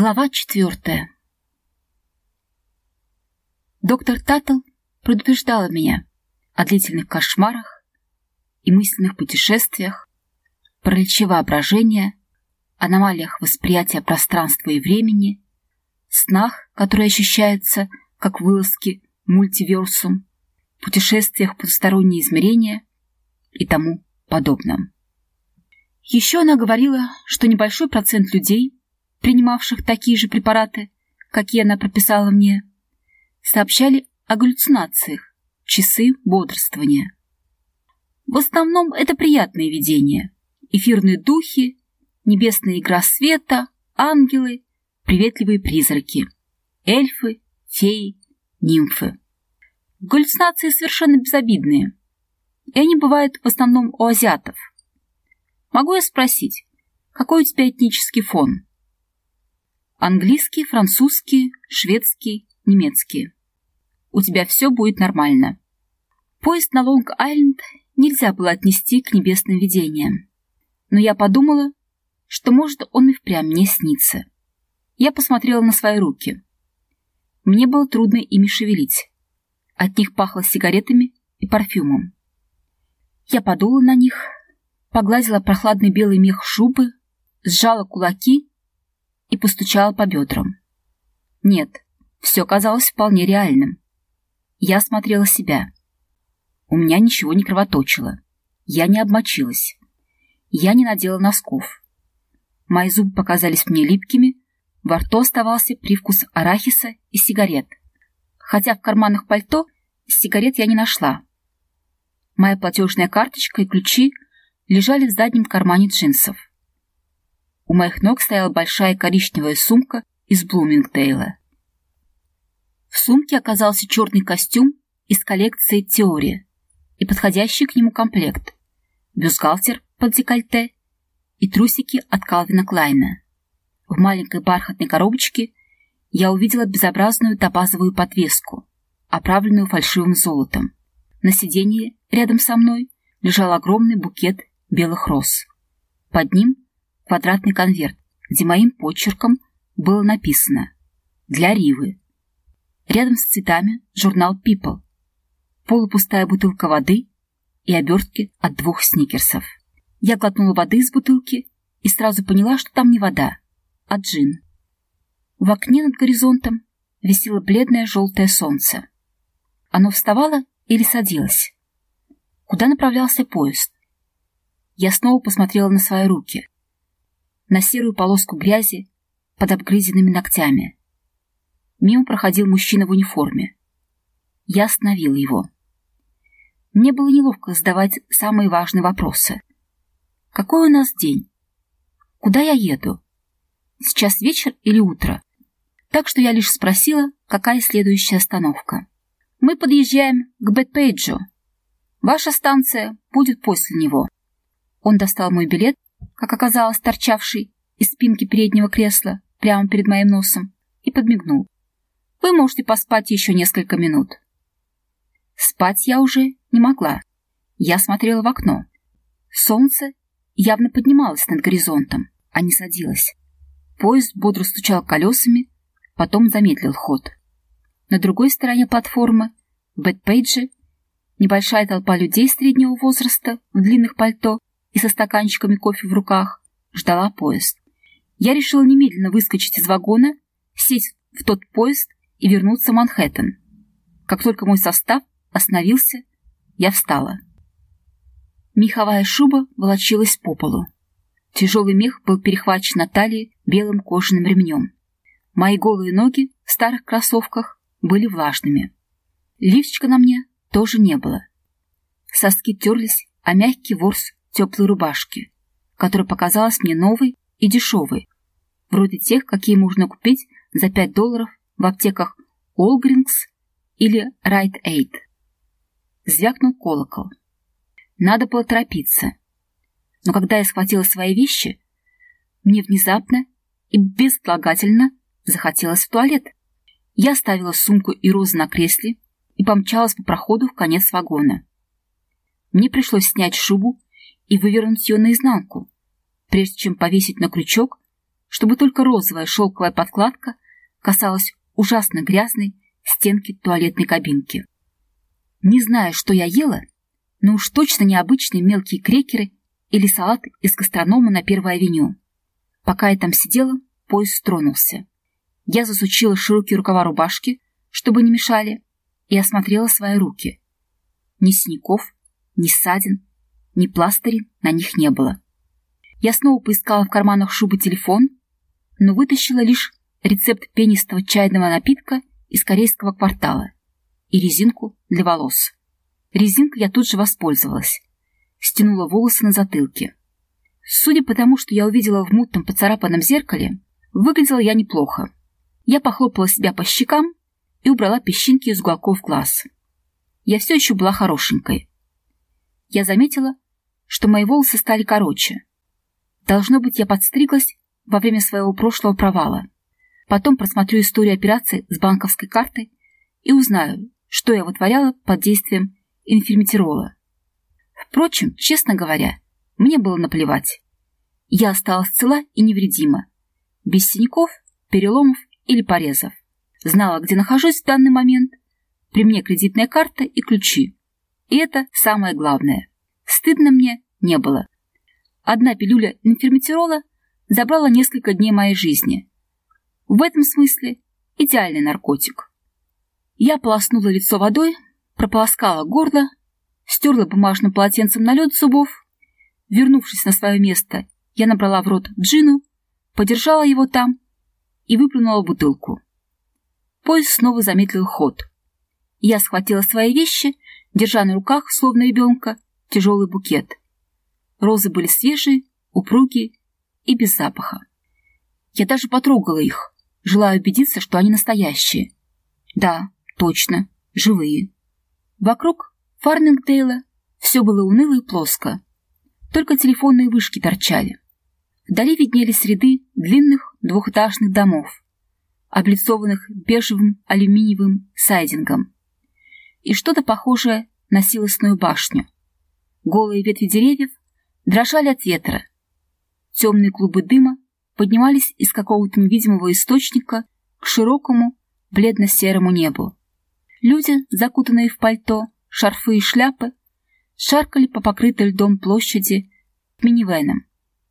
Глава четвертая Доктор Таттл предупреждала меня о длительных кошмарах и мысленных путешествиях, параличе воображения, аномалиях восприятия пространства и времени, снах, которые ощущаются как вылазки мультиверсум, путешествиях в потусторонние измерения и тому подобном. Еще она говорила, что небольшой процент людей – принимавших такие же препараты, какие она прописала мне, сообщали о галлюцинациях, часы бодрствования. В основном это приятные видения, эфирные духи, небесная игра света, ангелы, приветливые призраки, эльфы, феи, нимфы. Галлюцинации совершенно безобидные, и они бывают в основном у азиатов. Могу я спросить, какой у тебя этнический фон? Английский, французский, шведский, немецкий. У тебя все будет нормально. Поезд на Лонг-Айленд нельзя было отнести к небесным видениям. Но я подумала, что, может, он и впрямь мне снится. Я посмотрела на свои руки. Мне было трудно ими шевелить. От них пахло сигаретами и парфюмом. Я подула на них, погладила прохладный белый мех шубы, сжала кулаки и постучала по бедрам. Нет, все казалось вполне реальным. Я смотрела себя. У меня ничего не кровоточило. Я не обмочилась. Я не надела носков. Мои зубы показались мне липкими, во рту оставался привкус арахиса и сигарет. Хотя в карманах пальто сигарет я не нашла. Моя платежная карточка и ключи лежали в заднем кармане джинсов. У моих ног стояла большая коричневая сумка из Блумингдейла. В сумке оказался черный костюм из коллекции «Теория» и подходящий к нему комплект, бюстгальтер под декольте и трусики от Калвина Клайна. В маленькой бархатной коробочке я увидела безобразную топазовую подвеску, оправленную фальшивым золотом. На сиденье рядом со мной лежал огромный букет белых роз. Под ним квадратный конверт, где моим почерком было написано «Для Ривы». Рядом с цветами журнал People, полупустая бутылка воды и обертки от двух сникерсов. Я глотнула воды из бутылки и сразу поняла, что там не вода, а джин. В окне над горизонтом висело бледное желтое солнце. Оно вставало или садилось? Куда направлялся поезд? Я снова посмотрела на свои руки на серую полоску грязи под обгрызенными ногтями. Мимо проходил мужчина в униформе. Я остановила его. Мне было неловко задавать самые важные вопросы. Какой у нас день? Куда я еду? Сейчас вечер или утро? Так что я лишь спросила, какая следующая остановка. Мы подъезжаем к Бэтпейджу. Ваша станция будет после него. Он достал мой билет как оказалось, торчавший из спинки переднего кресла прямо перед моим носом, и подмигнул. «Вы можете поспать еще несколько минут». Спать я уже не могла. Я смотрела в окно. Солнце явно поднималось над горизонтом, а не садилось. Поезд бодро стучал колесами, потом замедлил ход. На другой стороне платформы, в Бэтпейдже, небольшая толпа людей среднего возраста в длинных пальто и со стаканчиками кофе в руках ждала поезд. Я решила немедленно выскочить из вагона, сесть в тот поезд и вернуться в Манхэттен. Как только мой состав остановился, я встала. Меховая шуба волочилась по полу. Тяжелый мех был перехвачен на талии белым кожаным ремнем. Мои голые ноги в старых кроссовках были влажными. Лифчика на мне тоже не было. Соски терлись, а мягкий ворс теплой рубашки, которая показалась мне новой и дешевой, вроде тех, какие можно купить за 5 долларов в аптеках Олгрингс или Райт Эйд. Звякнул колокол. Надо было торопиться. Но когда я схватила свои вещи, мне внезапно и безотлагательно захотелось в туалет. Я оставила сумку и розы на кресле и помчалась по проходу в конец вагона. Мне пришлось снять шубу и вывернуть ее наизнанку, прежде чем повесить на крючок чтобы только розовая шелковая подкладка касалась ужасно грязной стенки туалетной кабинки. Не знаю, что я ела, но уж точно необычные мелкие крекеры или салат из гастронома на Первой авеню. Пока я там сидела, поезд тронулся. Я засучила широкие рукава рубашки, чтобы не мешали, и осмотрела свои руки. Ни синяков, ни ссадин, ни пластырей на них не было. Я снова поискала в карманах шубы телефон, но вытащила лишь рецепт пенистого чайного напитка из корейского квартала и резинку для волос. Резинкой я тут же воспользовалась. Стянула волосы на затылке. Судя по тому, что я увидела в мутном поцарапанном зеркале, выглядела я неплохо. Я похлопала себя по щекам и убрала песчинки из уголков глаз. Я все еще была хорошенькой. Я заметила, что мои волосы стали короче. Должно быть, я подстриглась во время своего прошлого провала. Потом просмотрю историю операции с банковской картой и узнаю, что я вытворяла под действием инферметирола. Впрочем, честно говоря, мне было наплевать. Я осталась цела и невредима, без синяков, переломов или порезов. Знала, где нахожусь в данный момент. При мне кредитная карта и ключи. И это самое главное. Стыдно мне не было. Одна пилюля инферметирола забрала несколько дней моей жизни. В этом смысле идеальный наркотик. Я полоснула лицо водой, прополоскала горло, стерла бумажным полотенцем налет зубов. Вернувшись на свое место, я набрала в рот джину, подержала его там и выплюнула бутылку. Поезд снова замедлил ход. Я схватила свои вещи, держа на руках, словно ребенка, тяжелый букет. Розы были свежие, упругие и без запаха. Я даже потрогала их, желая убедиться, что они настоящие. Да, точно, живые. Вокруг Фарнингдейла все было уныло и плоско. Только телефонные вышки торчали. Вдали виднелись ряды длинных двухэтажных домов, облицованных бежевым алюминиевым сайдингом, и что-то похожее на силосную башню. Голые ветви деревьев дрожали от ветра. Темные клубы дыма поднимались из какого-то невидимого источника к широкому бледно-серому небу. Люди, закутанные в пальто, шарфы и шляпы, шаркали по покрытой льдом площади минивеном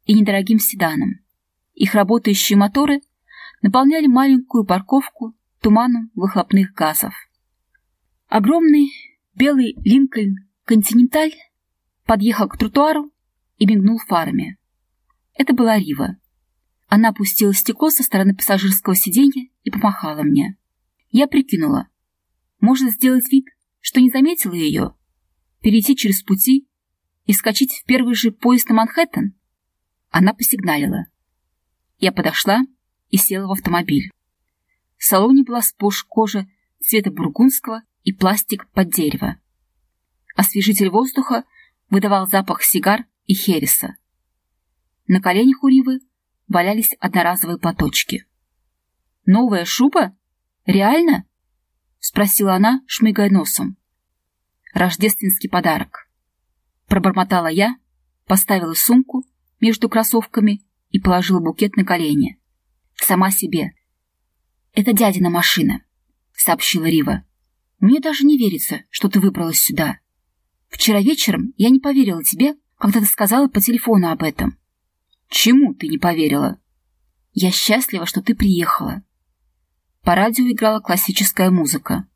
и недорогим седаном. Их работающие моторы наполняли маленькую парковку туманом выхлопных газов. Огромный белый Линкольн Континенталь подъехал к тротуару и мигнул фарами. Это была Рива. Она опустила стекло со стороны пассажирского сиденья и помахала мне. Я прикинула. Можно сделать вид, что не заметила ее, перейти через пути и скачать в первый же поезд на Манхэттен? Она посигналила. Я подошла и села в автомобиль. В салоне была сплошь кожа цвета бургундского и пластик под дерево. Освежитель воздуха выдавал запах сигар и хереса. На коленях у Ривы валялись одноразовые платочки. «Новая шуба? Реально?» — спросила она, шмыгая носом. «Рождественский подарок». Пробормотала я, поставила сумку между кроссовками и положила букет на колени. Сама себе. «Это дядина машина», — сообщила Рива. «Мне даже не верится, что ты выбралась сюда. Вчера вечером я не поверила тебе, когда ты сказала по телефону об этом. Чему ты не поверила? Я счастлива, что ты приехала. По радио играла классическая музыка.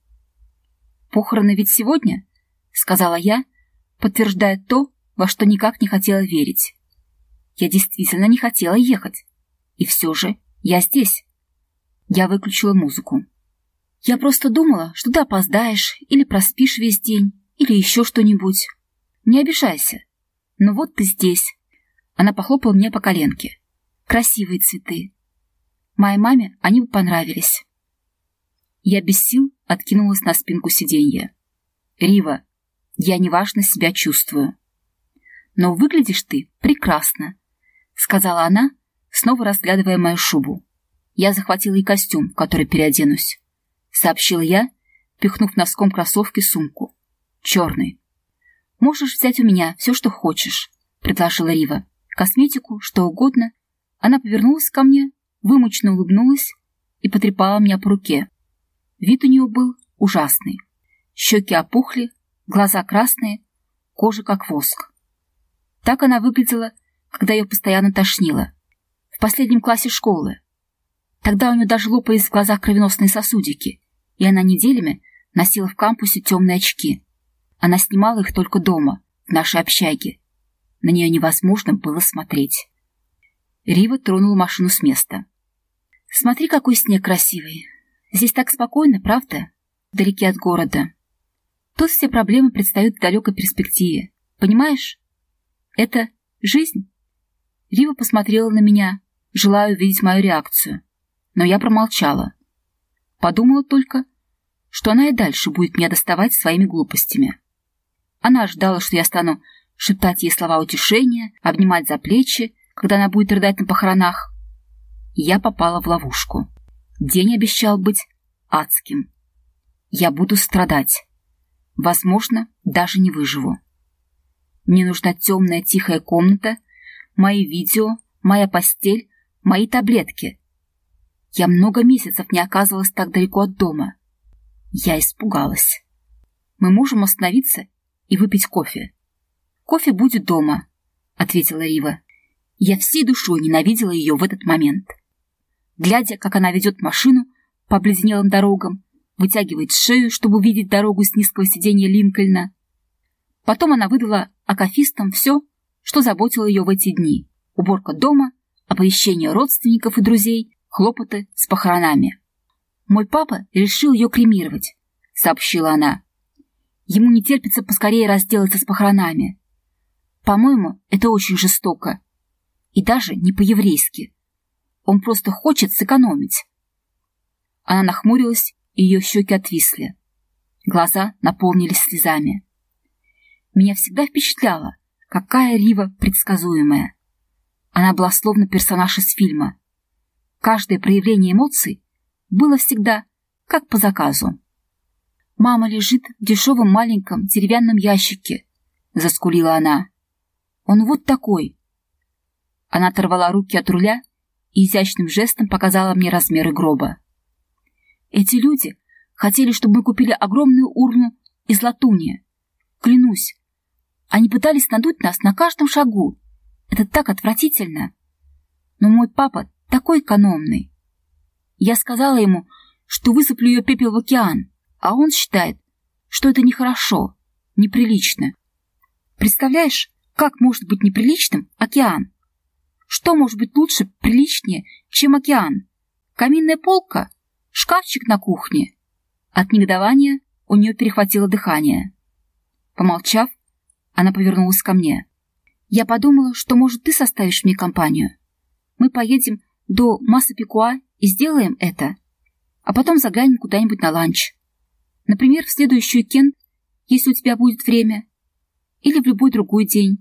Похороны ведь сегодня, сказала я, подтверждая то, во что никак не хотела верить. Я действительно не хотела ехать. И все же я здесь. Я выключила музыку. Я просто думала, что ты опоздаешь или проспишь весь день, или еще что-нибудь. Не обижайся. Но вот ты здесь. Она похлопала мне по коленке. Красивые цветы. Моей маме они бы понравились. Я без сил откинулась на спинку сиденья. Рива, я неважно себя чувствую. Но выглядишь ты прекрасно, сказала она, снова разглядывая мою шубу. Я захватила и костюм, который переоденусь, сообщила я, пихнув носком кроссовки сумку. Черный. Можешь взять у меня все, что хочешь, предложила Рива. Косметику, что угодно, Она повернулась ко мне, вымученно улыбнулась и потрепала меня по руке. Вид у нее был ужасный. Щеки опухли, глаза красные, кожа как воск. Так она выглядела, когда ее постоянно тошнило. В последнем классе школы. Тогда у нее даже лопались в глазах кровеносные сосудики, и она неделями носила в кампусе темные очки. Она снимала их только дома, в нашей общаге. На нее невозможно было смотреть. Рива тронула машину с места. «Смотри, какой снег красивый. Здесь так спокойно, правда? Вдалеке от города. Тут все проблемы предстают в далекой перспективе. Понимаешь? Это жизнь?» Рива посмотрела на меня, желая увидеть мою реакцию. Но я промолчала. Подумала только, что она и дальше будет меня доставать своими глупостями. Она ожидала, что я стану шептать ей слова утешения, обнимать за плечи, когда она будет рыдать на похоронах. Я попала в ловушку. День обещал быть адским. Я буду страдать. Возможно, даже не выживу. Мне нужна темная тихая комната, мои видео, моя постель, мои таблетки. Я много месяцев не оказывалась так далеко от дома. Я испугалась. Мы можем остановиться и выпить кофе. Кофе будет дома, — ответила Рива. Я всей душой ненавидела ее в этот момент. Глядя, как она ведет машину по обледенелым дорогам, вытягивает шею, чтобы увидеть дорогу с низкого сиденья Линкольна. Потом она выдала акафистам все, что заботило ее в эти дни. Уборка дома, оповещение родственников и друзей, хлопоты с похоронами. «Мой папа решил ее кремировать», — сообщила она. «Ему не терпится поскорее разделаться с похоронами. По-моему, это очень жестоко. И даже не по-еврейски. Он просто хочет сэкономить». Она нахмурилась, и ее щеки отвисли. Глаза наполнились слезами. Меня всегда впечатляло, какая Рива предсказуемая. Она была словно персонаж из фильма. Каждое проявление эмоций было всегда как по заказу. «Мама лежит в дешевом маленьком деревянном ящике», — заскулила она. «Он вот такой». Она оторвала руки от руля и изящным жестом показала мне размеры гроба. Эти люди хотели, чтобы мы купили огромную урну из латуни. Клянусь, они пытались надуть нас на каждом шагу. Это так отвратительно. Но мой папа такой экономный. Я сказала ему, что высыплю ее пепел в океан, а он считает, что это нехорошо, неприлично. Представляешь, как может быть неприличным океан? Что может быть лучше, приличнее, чем океан? Каминная полка? Шкафчик на кухне? От негодования у нее перехватило дыхание. Помолчав, она повернулась ко мне. «Я подумала, что, может, ты составишь мне компанию. Мы поедем до Масса-Пикуа и сделаем это, а потом заглянем куда-нибудь на ланч. Например, в следующий уикенд, если у тебя будет время, или в любой другой день.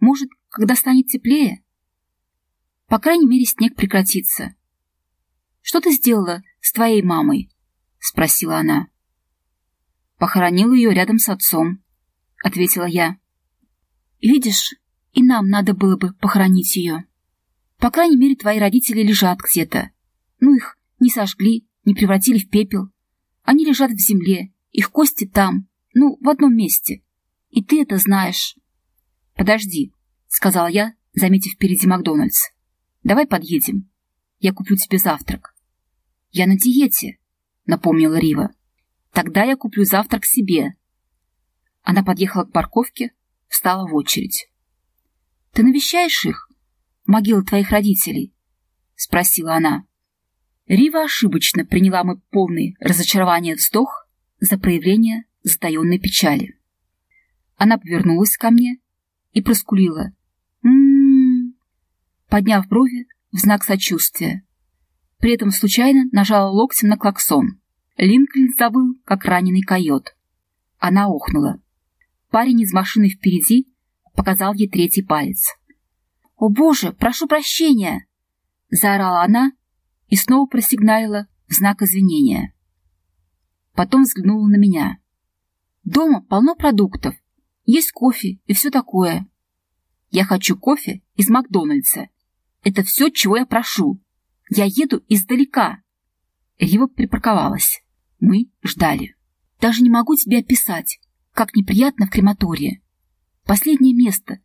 Может, когда станет теплее? По крайней мере, снег прекратится. Что ты сделала с твоей мамой?» — спросила она. Похоронила ее рядом с отцом ответила я. Видишь, и нам надо было бы похоронить ее. По крайней мере, твои родители лежат где-то. Ну, их не сожгли, не превратили в пепел. Они лежат в земле, их кости там, ну, в одном месте. И ты это знаешь. Подожди, сказал я, заметив впереди Макдональдс. Давай подъедем. Я куплю тебе завтрак. Я на диете, напомнила Рива. Тогда я куплю завтрак себе, она подъехала к парковке, встала в очередь. — Ты навещаешь их? Могилы твоих родителей? — спросила она. Рива ошибочно приняла мой полный разочарование вздох за проявление затаенной печали. Она повернулась ко мне и проскулила. «М-м-м», подняв брови в знак сочувствия. При этом случайно нажала локтем на клаксон. Линкольн завыл, как раненый койот. Она охнула. Парень из машины впереди показал ей третий палец. «О боже, прошу прощения!» — заорала она и снова просигналила в знак извинения. Потом взглянула на меня. «Дома полно продуктов, есть кофе и все такое. Я хочу кофе из Макдональдса. Это все, чего я прошу. Я еду издалека. Рива припарковалась. Мы ждали. Даже не могу тебе описать, как неприятно в крематории. Последнее место,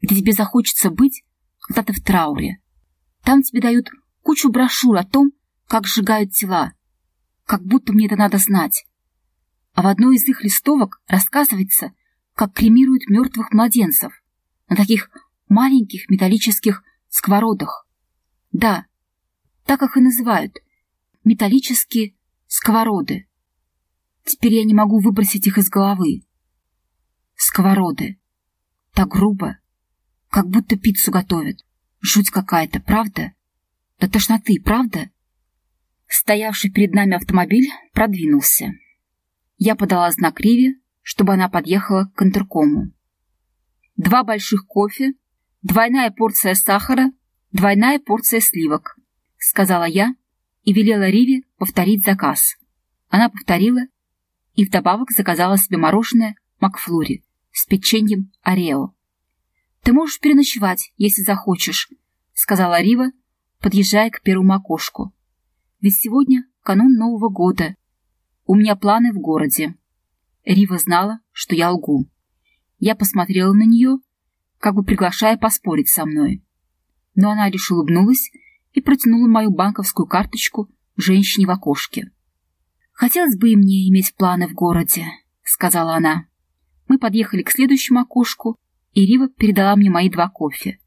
где тебе захочется быть, когда ты в трауре. Там тебе дают кучу брошюр о том, как сжигают тела. Как будто мне это надо знать. А в одной из их листовок рассказывается, как кремируют мертвых младенцев на таких маленьких металлических сковородах. Да, так их и называют. Металлические сковороды. Теперь я не могу выбросить их из головы. Сковороды. Так грубо, как будто пиццу готовят. Жуть какая-то, правда? До тошноты, правда? Стоявший перед нами автомобиль продвинулся. Я подала знак Риве, чтобы она подъехала к интеркому. Два больших кофе, двойная порция сахара, двойная порция сливок, сказала я и велела Риве повторить заказ. Она повторила и вдобавок заказала себе мороженое Макфлури с печеньем Орео. «Ты можешь переночевать, если захочешь», — сказала Рива, подъезжая к первому окошку. «Ведь сегодня канун Нового года. У меня планы в городе». Рива знала, что я лгу. Я посмотрела на нее, как бы приглашая поспорить со мной. Но она лишь улыбнулась и протянула мою банковскую карточку женщине в окошке. «Хотелось бы и мне иметь планы в городе», — сказала она. Мы подъехали к следующему окошку, и Рива передала мне мои два кофе.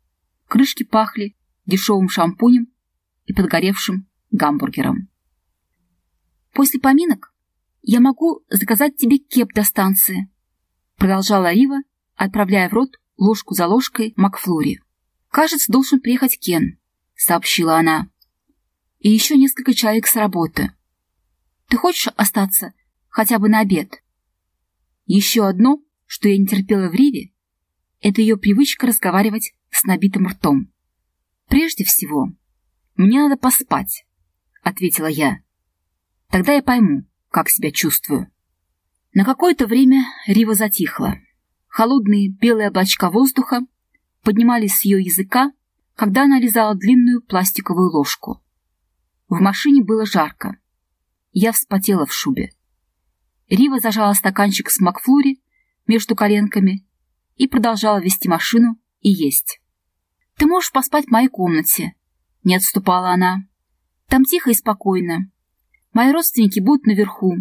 Крышки пахли дешевым шампунем и подгоревшим гамбургером. «После поминок я могу заказать тебе кеп до станции», продолжала Рива, отправляя в рот ложку за ложкой Макфлури. «Кажется, должен приехать Кен», — сообщила она. «И еще несколько человек с работы. Ты хочешь остаться хотя бы на обед?» Еще одно, что я не терпела в Риве, это ее привычка разговаривать с набитым ртом. «Прежде всего, мне надо поспать», — ответила я. «Тогда я пойму, как себя чувствую». На какое-то время Рива затихла. Холодные белые облачка воздуха поднимались с ее языка, когда она лизала длинную пластиковую ложку. В машине было жарко. Я вспотела в шубе. Рива зажала стаканчик с Макфлури между коленками и продолжала вести машину и есть. «Ты можешь поспать в моей комнате», — не отступала она. «Там тихо и спокойно. Мои родственники будут наверху,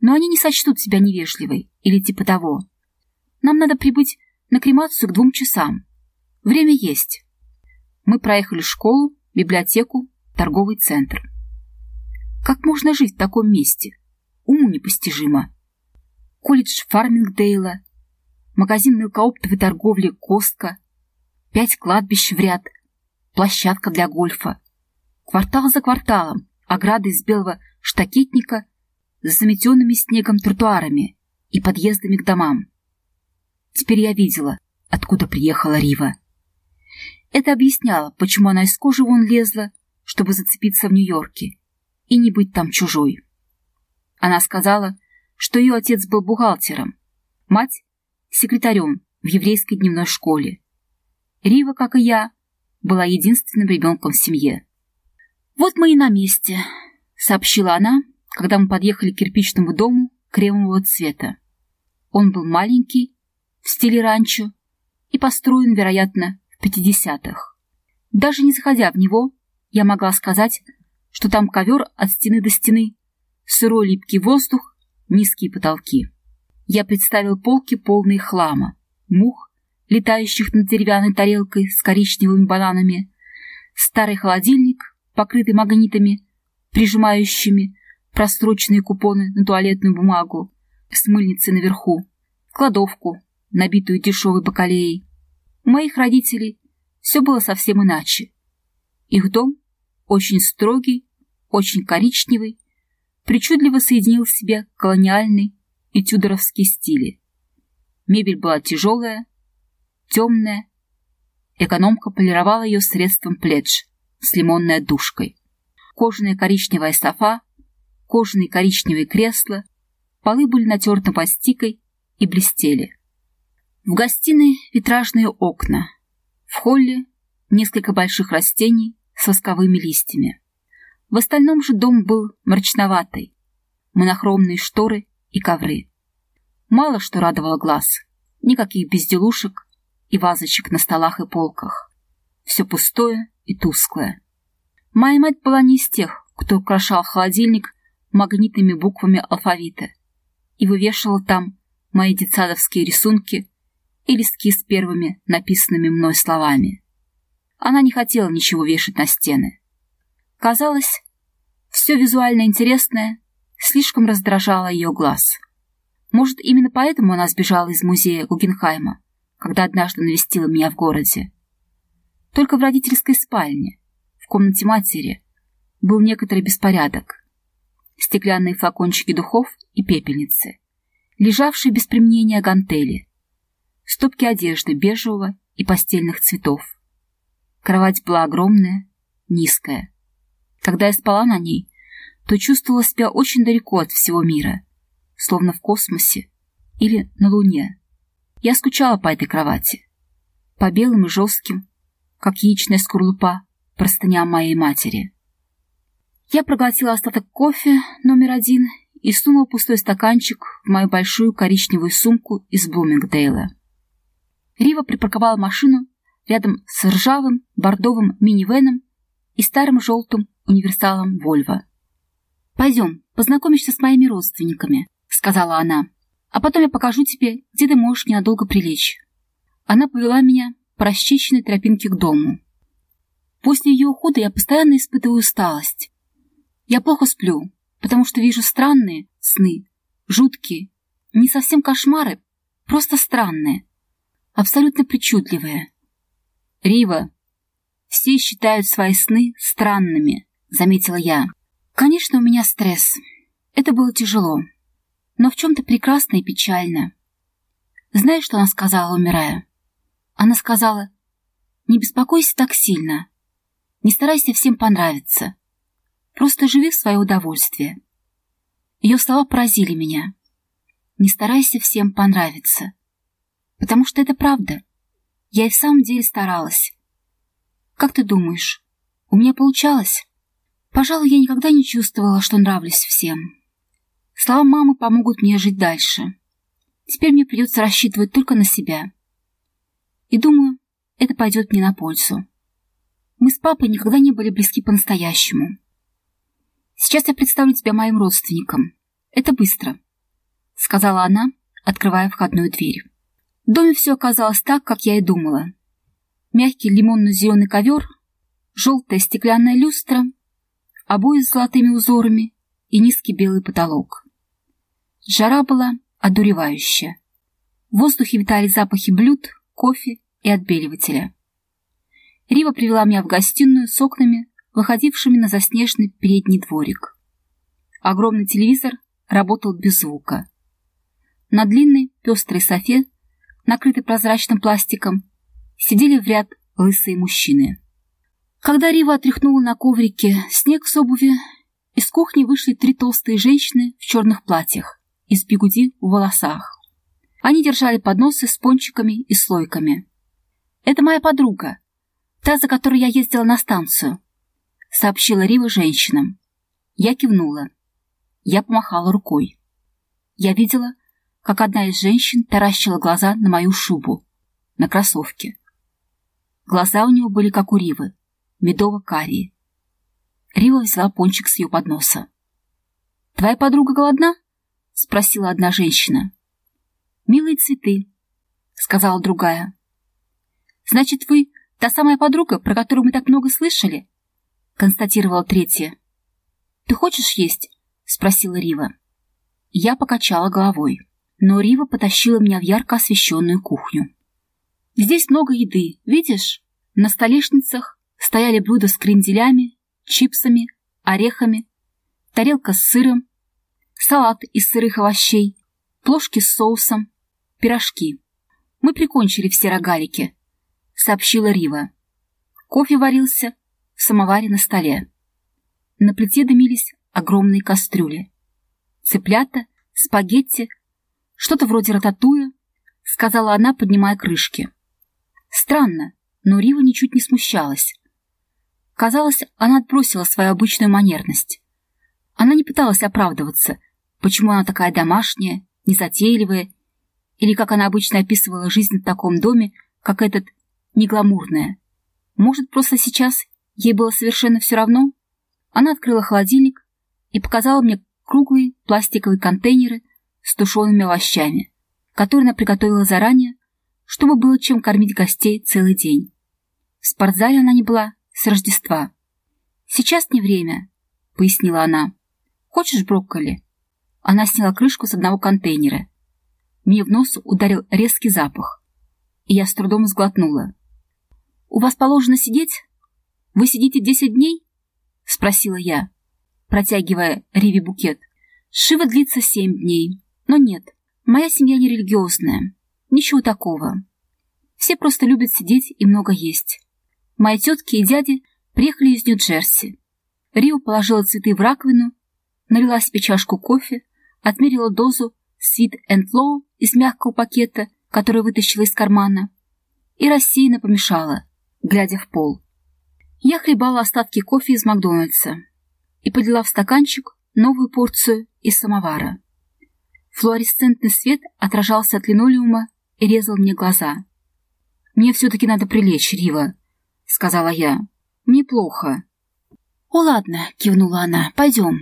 но они не сочтут себя невежливой или типа того. Нам надо прибыть на кремацию к двум часам. Время есть». Мы проехали школу, библиотеку, торговый центр. Как можно жить в таком месте? Уму непостижимо. Колледж Фармингдейла, магазин мелкооптовой торговли «Костка», пять кладбищ в ряд, площадка для гольфа. Квартал за кварталом, ограды из белого штакетника с заметенными снегом тротуарами и подъездами к домам. Теперь я видела, откуда приехала Рива. Это объясняло, почему она из кожи вон лезла, чтобы зацепиться в Нью-Йорке и не быть там чужой. Она сказала, что ее отец был бухгалтером, мать секретарем в еврейской дневной школе. Рива, как и я, была единственным ребенком в семье. «Вот мы и на месте», — сообщила она, когда мы подъехали к кирпичному дому кремового цвета. Он был маленький, в стиле ранчо, и построен, вероятно, в 50-х. Даже не заходя в него, я могла сказать, что там ковер от стены до стены, сырой липкий воздух, низкие потолки я представил полки полные хлама, мух, летающих над деревянной тарелкой с коричневыми бананами, старый холодильник, покрытый магнитами, прижимающими просроченные купоны на туалетную бумагу, с мыльницей наверху, кладовку, набитую дешевой бакалеей. У моих родителей все было совсем иначе. Их дом, очень строгий, очень коричневый, причудливо соединил в себе колониальный и тюдоровские стили. Мебель была тяжелая, темная. Экономка полировала ее средством пледж с лимонной отдушкой. Кожаная коричневая софа, кожаные коричневые кресла, полы были натерты постикой и блестели. В гостиной витражные окна, в холле несколько больших растений с восковыми листьями. В остальном же дом был мрачноватый, монохромные шторы и ковры. Мало что радовало глаз, никаких безделушек и вазочек на столах и полках. Все пустое и тусклое. Моя мать была не из тех, кто украшал холодильник магнитными буквами алфавита и вывешивал там мои детсадовские рисунки и листки с первыми написанными мной словами. Она не хотела ничего вешать на стены. Казалось, все визуально интересное слишком раздражало ее глаз. Может, именно поэтому она сбежала из музея Гугенхайма, когда однажды навестила меня в городе. Только в родительской спальне, в комнате матери, был некоторый беспорядок. Стеклянные флакончики духов и пепельницы, лежавшие без применения гантели, стопки одежды бежевого и постельных цветов. Кровать была огромная, низкая. Когда я спала на ней, то чувствовала себя очень далеко от всего мира, словно в космосе или на Луне. Я скучала по этой кровати, по белым и жестким, как яичная скорлупа, простыням моей матери. Я проглотила остаток кофе номер один и сунула пустой стаканчик в мою большую коричневую сумку из Блумингдейла. Рива припарковала машину рядом с ржавым бордовым минивеном и старым желтым универсалом Вольво. «Пойдем, познакомишься с моими родственниками», — сказала она. «А потом я покажу тебе, где ты можешь ненадолго прилечь». Она повела меня по расчищенной тропинке к дому. После ее ухода я постоянно испытываю усталость. Я плохо сплю, потому что вижу странные сны, жуткие, не совсем кошмары, просто странные, абсолютно причудливые. Рива, все считают свои сны странными, заметила я. Конечно, у меня стресс. Это было тяжело, но в чем-то прекрасно и печально. Знаешь, что она сказала, умирая? Она сказала, не беспокойся так сильно, не старайся всем понравиться, просто живи в свое удовольствие. Ее слова поразили меня. Не старайся всем понравиться, потому что это правда. Я и в самом деле старалась. Как ты думаешь, у меня получалось? Пожалуй, я никогда не чувствовала, что нравлюсь всем. Слова мамы помогут мне жить дальше. Теперь мне придется рассчитывать только на себя. И думаю, это пойдет мне на пользу. Мы с папой никогда не были близки по-настоящему. Сейчас я представлю тебя моим родственникам. Это быстро, — сказала она, открывая входную дверь. В доме все оказалось так, как я и думала. Мягкий лимонно-зеленый ковер, желтая стеклянная люстра, обои с золотыми узорами и низкий белый потолок. Жара была одуревающая. В воздухе витали запахи блюд, кофе и отбеливателя. Рива привела меня в гостиную с окнами, выходившими на заснеженный передний дворик. Огромный телевизор работал без звука. На длинной пестрой софе накрытый прозрачным пластиком, сидели в ряд лысые мужчины. Когда Рива отряхнула на коврике снег с обуви, из кухни вышли три толстые женщины в черных платьях и с бигуди в волосах. Они держали подносы с пончиками и слойками. «Это моя подруга, та, за которой я ездила на станцию», — сообщила Рива женщинам. Я кивнула. Я помахала рукой. Я видела, как одна из женщин таращила глаза на мою шубу, на кроссовки. Глаза у него были как у Ривы, медово-карие. Рива взяла пончик с ее подноса. «Твоя подруга голодна?» — спросила одна женщина. «Милые цветы», — сказала другая. «Значит, вы та самая подруга, про которую мы так много слышали?» — констатировала третья. «Ты хочешь есть?» — спросила Рива. Я покачала головой но Рива потащила меня в ярко освещенную кухню. Здесь много еды, видишь? На столешницах стояли блюда с кренделями, чипсами, орехами, тарелка с сыром, салат из сырых овощей, плошки с соусом, пирожки. Мы прикончили все рогалики, сообщила Рива. Кофе варился в самоваре на столе. На плите дымились огромные кастрюли. Цыплята, спагетти — что-то вроде рататуя, сказала она, поднимая крышки. Странно, Но Рива ничуть не смущалась. Казалось, она отбросила свою обычную манерность. Она не пыталась оправдываться, почему она такая домашняя, незатейливая, или как она обычно описывала жизнь в таком доме, как этот, негламурная. Может, просто сейчас ей было совершенно все равно? Она открыла холодильник и показала мне круглые пластиковые контейнеры с тушеными овощами, которые она приготовила заранее, чтобы было чем кормить гостей целый день. В спортзале она не была с Рождества. «Сейчас не время», — пояснила она. «Хочешь брокколи?» Она сняла крышку с одного контейнера. Мне в нос ударил резкий запах, и я с трудом сглотнула. «У вас положено сидеть? Вы сидите десять дней?» — спросила я, протягивая Риви букет. «Шива длится семь дней, но нет, моя семья не религиозная, ничего такого. Все просто любят сидеть и много есть. Мои тетки и дяди приехали из Нью-Джерси. Рио положила цветы в раковину, налила себе чашку кофе, отмерила дозу Sweet and Low из мягкого пакета, который вытащила из кармана, и рассеянно помешала, глядя в пол. Я хлебала остатки кофе из Макдональдса и подлила в стаканчик новую порцию из самовара. Флуоресцентный свет отражался от линолеума и резал мне глаза. «Мне все-таки надо прилечь, Рива», — сказала я. «Мне плохо». «О, ладно», — кивнула она, — «пойдем».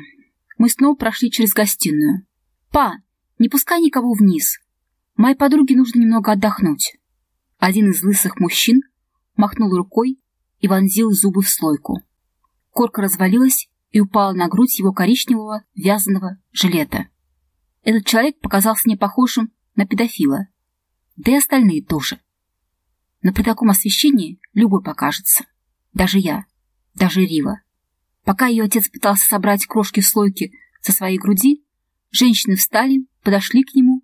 Мы снова прошли через гостиную. «Па, не пускай никого вниз. Моей подруге нужно немного отдохнуть». Один из лысых мужчин махнул рукой и вонзил зубы в слойку. Корка развалилась и упала на грудь его коричневого вязаного жилета. Этот человек показался мне похожим на педофила. Да и остальные тоже. Но при таком освещении любой покажется. Даже я. Даже Рива. Пока ее отец пытался собрать крошки слойки со своей груди, женщины встали, подошли к нему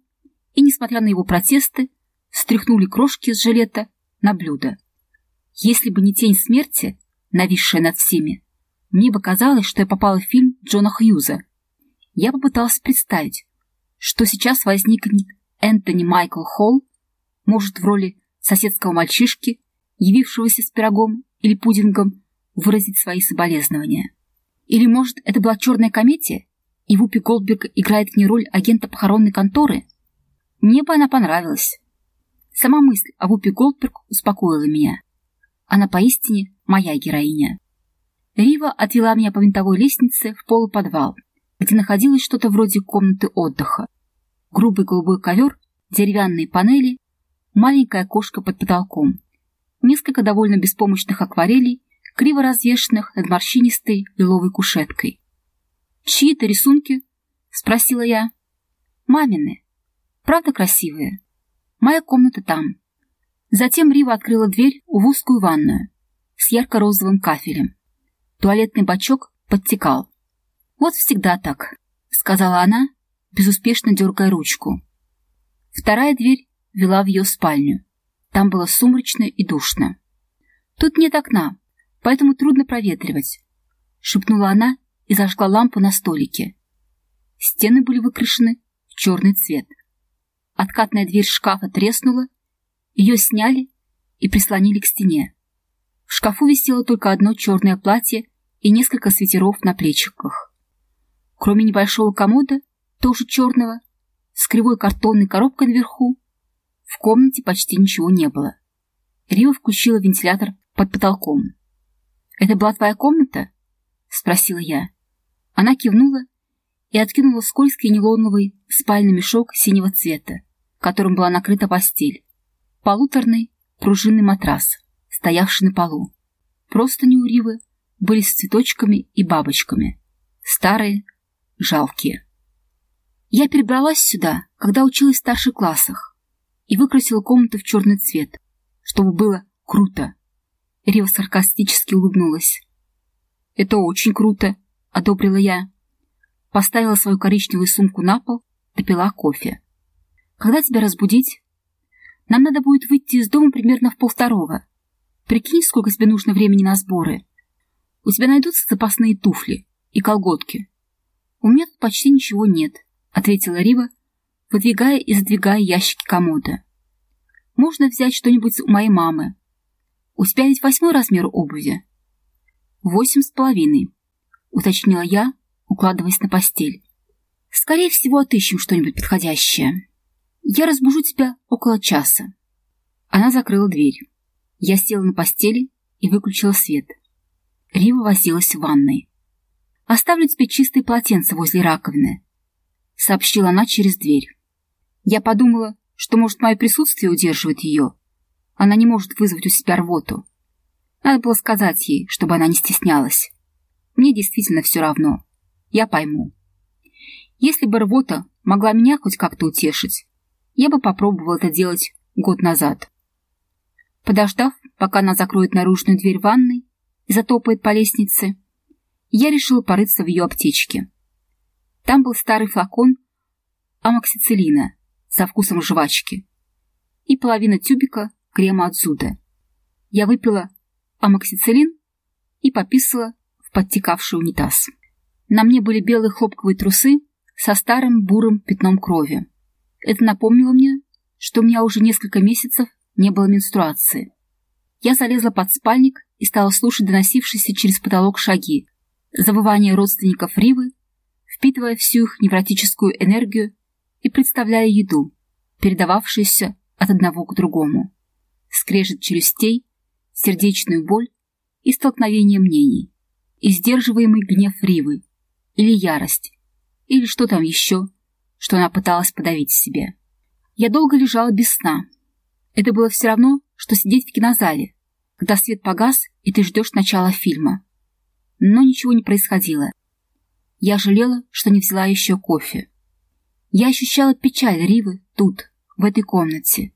и, несмотря на его протесты, стряхнули крошки с жилета на блюдо. Если бы не тень смерти, нависшая над всеми, мне бы казалось, что я попала в фильм Джона Хьюза. Я попыталась представить, что сейчас возникнет Энтони Майкл Холл, может, в роли соседского мальчишки, явившегося с пирогом или пудингом, выразить свои соболезнования. Или, может, это была черная комедия, и Вупи Голдберг играет в ней роль агента похоронной конторы? Мне бы она понравилась. Сама мысль о Вупи Голдберг успокоила меня. Она поистине моя героиня. Рива отвела меня по винтовой лестнице в полуподвал, где находилось что-то вроде комнаты отдыха. Грубый голубой ковер, деревянные панели маленькое окошко под потолком, несколько довольно беспомощных акварелей, криво развешенных над морщинистой лиловой кушеткой. «Чьи это рисунки?» — спросила я. «Мамины. Правда красивые? Моя комната там». Затем Рива открыла дверь в узкую ванную с ярко-розовым кафелем. Туалетный бачок подтекал. «Вот всегда так», — сказала она, безуспешно дергая ручку. Вторая дверь вела в ее спальню. Там было сумрачно и душно. «Тут нет окна, поэтому трудно проветривать», — шепнула она и зажгла лампу на столике. Стены были выкрашены в черный цвет. Откатная дверь шкафа треснула, ее сняли и прислонили к стене. В шкафу висело только одно черное платье и несколько свитеров на плечиках. Кроме небольшого комода, тоже черного, с кривой картонной коробкой наверху, в комнате почти ничего не было. Рива включила вентилятор под потолком. «Это была твоя комната?» — спросила я. Она кивнула и откинула скользкий нейлоновый спальный мешок синего цвета, которым была накрыта постель. Полуторный пружинный матрас, стоявший на полу. Просто не были с цветочками и бабочками. Старые, жалкие. Я перебралась сюда, когда училась в старших классах и выкрасила комнату в черный цвет, чтобы было круто. Рива саркастически улыбнулась. «Это очень круто», — одобрила я. Поставила свою коричневую сумку на пол, допила кофе. «Когда тебя разбудить?» «Нам надо будет выйти из дома примерно в полвторого. Прикинь, сколько тебе нужно времени на сборы. У тебя найдутся запасные туфли и колготки». «У меня тут почти ничего нет», — ответила Рива, выдвигая и задвигая ящики комода. «Можно взять что-нибудь у моей мамы. У тебя ведь восьмой размер обуви?» «Восемь с половиной», — уточнила я, укладываясь на постель. «Скорее всего, отыщем что-нибудь подходящее. Я разбужу тебя около часа». Она закрыла дверь. Я села на постели и выключила свет. Рива возилась в ванной. «Оставлю тебе чистые полотенца возле раковины», — сообщила она через дверь. Я подумала, что, может, мое присутствие удерживает ее. Она не может вызвать у себя рвоту. Надо было сказать ей, чтобы она не стеснялась. Мне действительно все равно. Я пойму. Если бы рвота могла меня хоть как-то утешить, я бы попробовала это делать год назад. Подождав, пока она закроет наружную дверь ванной и затопает по лестнице, я решила порыться в ее аптечке. Там был старый флакон амоксициллина со вкусом жвачки и половина тюбика крема от зуда. Я выпила амоксициллин и пописала подтекавший унитаз. На мне были белые хлопковые трусы со старым бурым пятном крови. Это напомнило мне, что у меня уже несколько месяцев не было менструации. Я залезла под спальник и стала слушать доносившиеся через потолок шаги, завывание родственников Ривы, впитывая всю их невротическую энергию и представляя еду, передававшуюся от одного к другому. Скрежет челюстей, сердечную боль и столкновение мнений, и сдерживаемый гнев Ривы, или ярость, или что там еще, что она пыталась подавить в себе. Я долго лежала без сна. Это было все равно, что сидеть в кинозале, когда свет погас, и ты ждешь начала фильма. Но ничего не происходило. Я жалела, что не взяла еще кофе. Я ощущала печаль Ривы тут, в этой комнате.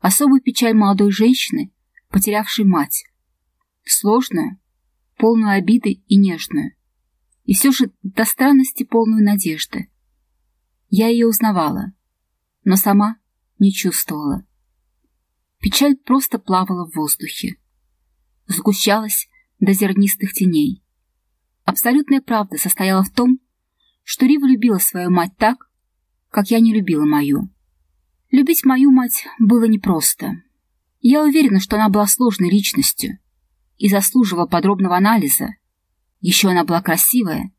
Особую печаль молодой женщины, потерявшей мать. Сложную, полную обиды и нежную. И все же до странности полную надежды. Я ее узнавала, но сама не чувствовала. Печаль просто плавала в воздухе. Сгущалась до зернистых теней. Абсолютная правда состояла в том, что Рива любила свою мать так, как я не любила мою. Любить мою мать было непросто. Я уверена, что она была сложной личностью и заслуживала подробного анализа. Еще она была красивая,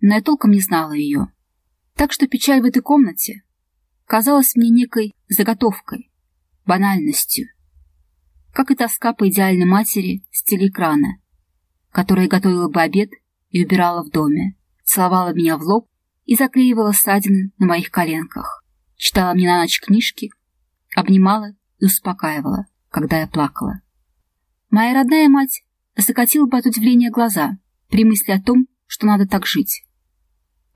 но я толком не знала ее. Так что печаль в этой комнате казалась мне некой заготовкой, банальностью, как и тоска по идеальной матери с телеэкрана, которая готовила бы обед и убирала в доме, целовала меня в лоб и заклеивала ссадины на моих коленках, читала мне на ночь книжки, обнимала и успокаивала, когда я плакала. Моя родная мать закатила бы от удивления глаза при мысли о том, что надо так жить.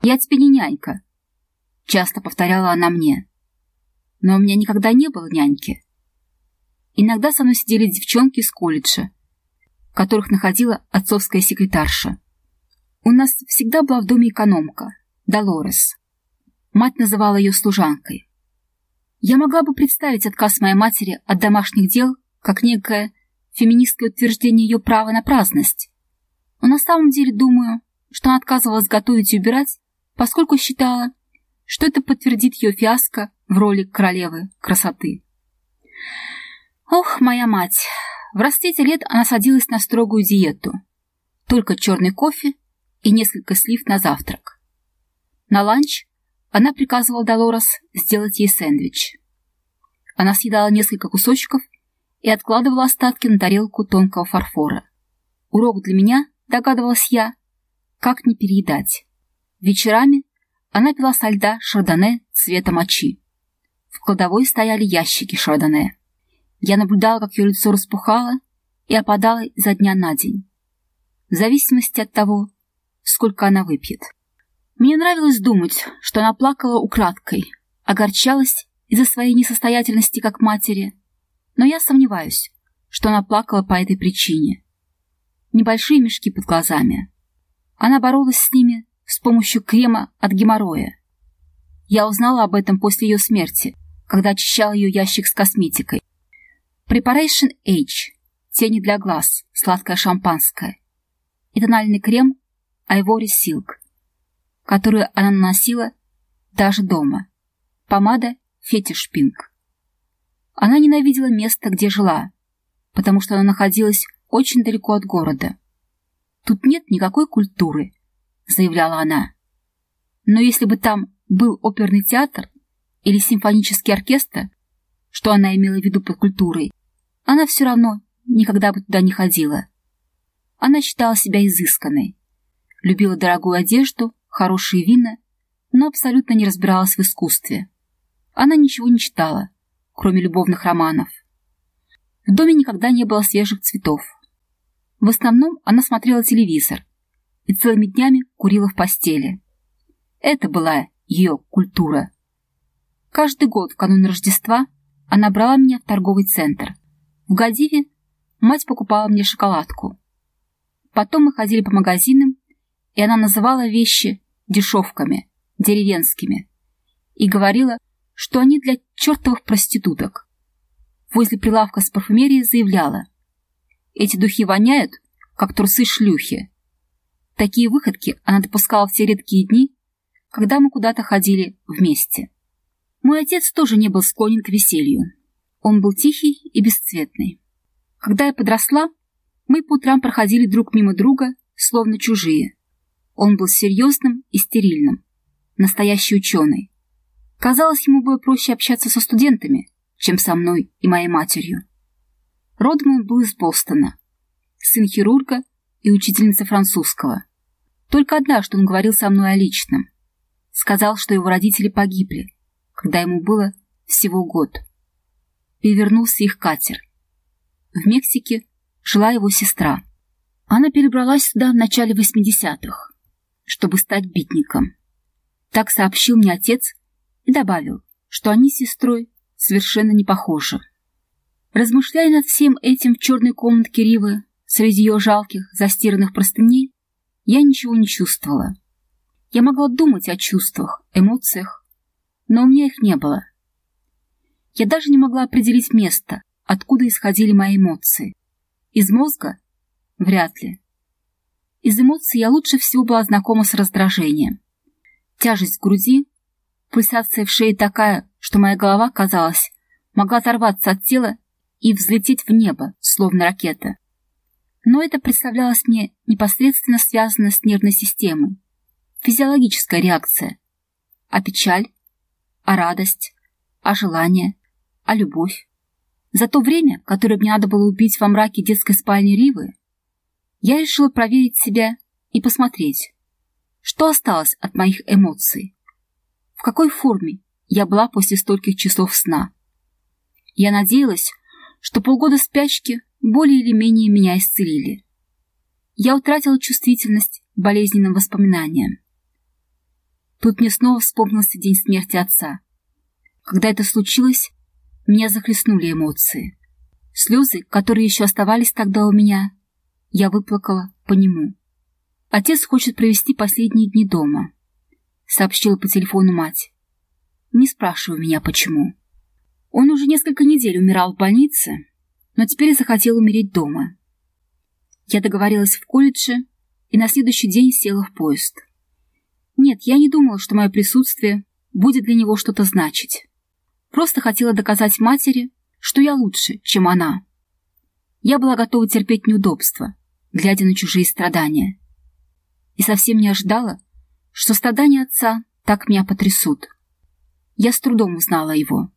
«Я тебе не нянька», — часто повторяла она мне но у меня никогда не было няньки. Иногда со мной сидели девчонки из колледжа, которых находила отцовская секретарша. У нас всегда была в доме экономка, Долорес. Мать называла ее служанкой. Я могла бы представить отказ моей матери от домашних дел как некое феминистское утверждение ее права на праздность. Но на самом деле думаю, что она отказывалась готовить и убирать, поскольку считала, что это подтвердит ее фиаско в роли королевы красоты. Ох, моя мать! В расцвете лет она садилась на строгую диету. Только черный кофе и несколько слив на завтрак. На ланч она приказывала Долорес сделать ей сэндвич. Она съедала несколько кусочков и откладывала остатки на тарелку тонкого фарфора. Урок для меня, догадывалась я, как не переедать. Вечерами она пила со льда шардоне цвета мочи. В кладовой стояли ящики шардоне. Я наблюдала, как ее лицо распухало и опадало изо дня на день. В зависимости от того, сколько она выпьет. Мне нравилось думать, что она плакала украдкой, огорчалась из-за своей несостоятельности как матери, но я сомневаюсь, что она плакала по этой причине. Небольшие мешки под глазами. Она боролась с ними с помощью крема от геморроя. Я узнала об этом после ее смерти, когда очищал ее ящик с косметикой. Preparation H. Тени для глаз. Сладкое шампанское. И тональный крем Ivory Silk, которую она наносила даже дома. Помада Fetish Pink. Она ненавидела место, где жила. потому что оно находилось очень далеко от города. «Тут нет никакой культуры», — заявляла она. «Но если бы там был оперный театр или симфонический оркестр, что она имела в виду под культурой, она все равно никогда бы туда не ходила. Она считала себя изысканной, любила дорогую одежду, хорошие вина, но абсолютно не разбиралась в искусстве. Она ничего не читала, кроме любовных романов. В доме никогда не было свежих цветов. В основном она смотрела телевизор и целыми днями курила в постели. Это была ее культура. Каждый год в канун Рождества она брала меня в торговый центр. В Гадиве мать покупала мне шоколадку. Потом мы ходили по магазинам, и она называла вещи дешевками, деревенскими, и говорила, что они для чертовых проституток. Возле прилавка с парфюмерией заявляла, эти духи воняют, как трусы шлюхи. Такие выходки она допускала в те редкие дни, когда мы куда-то ходили вместе. Мой отец тоже не был склонен к веселью. Он был тихий и бесцветный. Когда я подросла, мы по утрам проходили друг мимо друга, словно чужие. Он был серьезным и стерильным, настоящий ученый. Казалось, ему было проще общаться со студентами, чем со мной и моей матерью. Родом он был из Бостона, сын хирурга и учительница французского. Только однажды он говорил со мной о личном. Сказал, что его родители погибли, когда ему было всего год. Перевернулся их катер. В Мексике жила его сестра. Она перебралась сюда в начале 80-х, чтобы стать битником. Так сообщил мне отец и добавил, что они с сестрой совершенно не похожи. Размышляя над всем этим в черной комнатке Ривы, среди ее жалких, застиранных простыней, я ничего не чувствовала. Я могла думать о чувствах, эмоциях, но у меня их не было. Я даже не могла определить место, откуда исходили мои эмоции. Из мозга? Вряд ли. Из эмоций я лучше всего была знакома с раздражением. Тяжесть в груди, пульсация в шее такая, что моя голова, казалось, могла оторваться от тела и взлететь в небо, словно ракета. Но это представлялось мне непосредственно связано с нервной системой. Физиологическая реакция. А печаль? А радость? А желание? А любовь? За то время, которое мне надо было убить во мраке детской спальни Ривы, я решила проверить себя и посмотреть, что осталось от моих эмоций, в какой форме я была после стольких часов сна. Я надеялась, что полгода спячки более или менее меня исцелили. Я утратила чувствительность к болезненным воспоминаниям. Тут мне снова вспомнился день смерти отца. Когда это случилось, меня захлестнули эмоции. Слезы, которые еще оставались тогда у меня, я выплакала по нему. Отец хочет провести последние дни дома, сообщила по телефону мать. Не спрашивай меня, почему. Он уже несколько недель умирал в больнице, но теперь захотел умереть дома. Я договорилась в колледже и на следующий день села в поезд. Нет, я не думала, что мое присутствие будет для него что-то значить. Просто хотела доказать матери, что я лучше, чем она. Я была готова терпеть неудобства, глядя на чужие страдания. И совсем не ожидала, что страдания отца так меня потрясут. Я с трудом узнала его.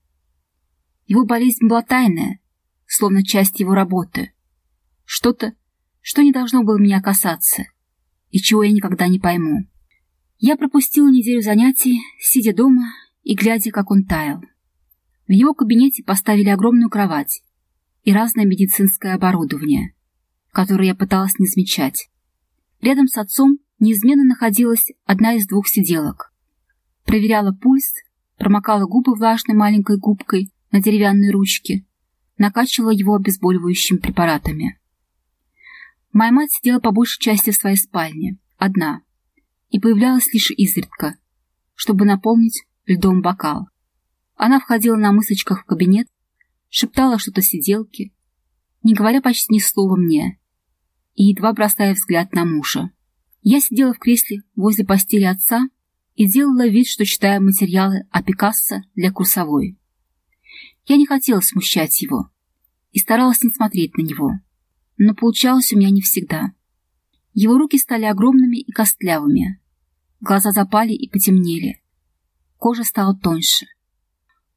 Его болезнь была тайная, словно часть его работы. Что-то, что не должно было меня касаться, и чего я никогда не пойму. Я пропустила неделю занятий, сидя дома и глядя, как он таял. В его кабинете поставили огромную кровать и разное медицинское оборудование которую я пыталась не замечать. Рядом с отцом неизменно находилась одна из двух сиделок. Проверяла пульс, промокала губы влажной маленькой губкой на деревянной ручке, накачивала его обезболивающими препаратами. Моя мать сидела по большей части в своей спальне, одна, и появлялась лишь изредка, чтобы наполнить льдом бокал. Она входила на мысочках в кабинет, шептала что-то сиделке, не говоря почти ни слова мне, и едва бросая взгляд на мужа. Я сидела в кресле возле постели отца и делала вид, что читаю материалы о Пикассо для курсовой. Я не хотела смущать его и старалась не смотреть на него. Но получалось у меня не всегда. Его руки стали огромными и костлявыми. Глаза запали и потемнели. Кожа стала тоньше.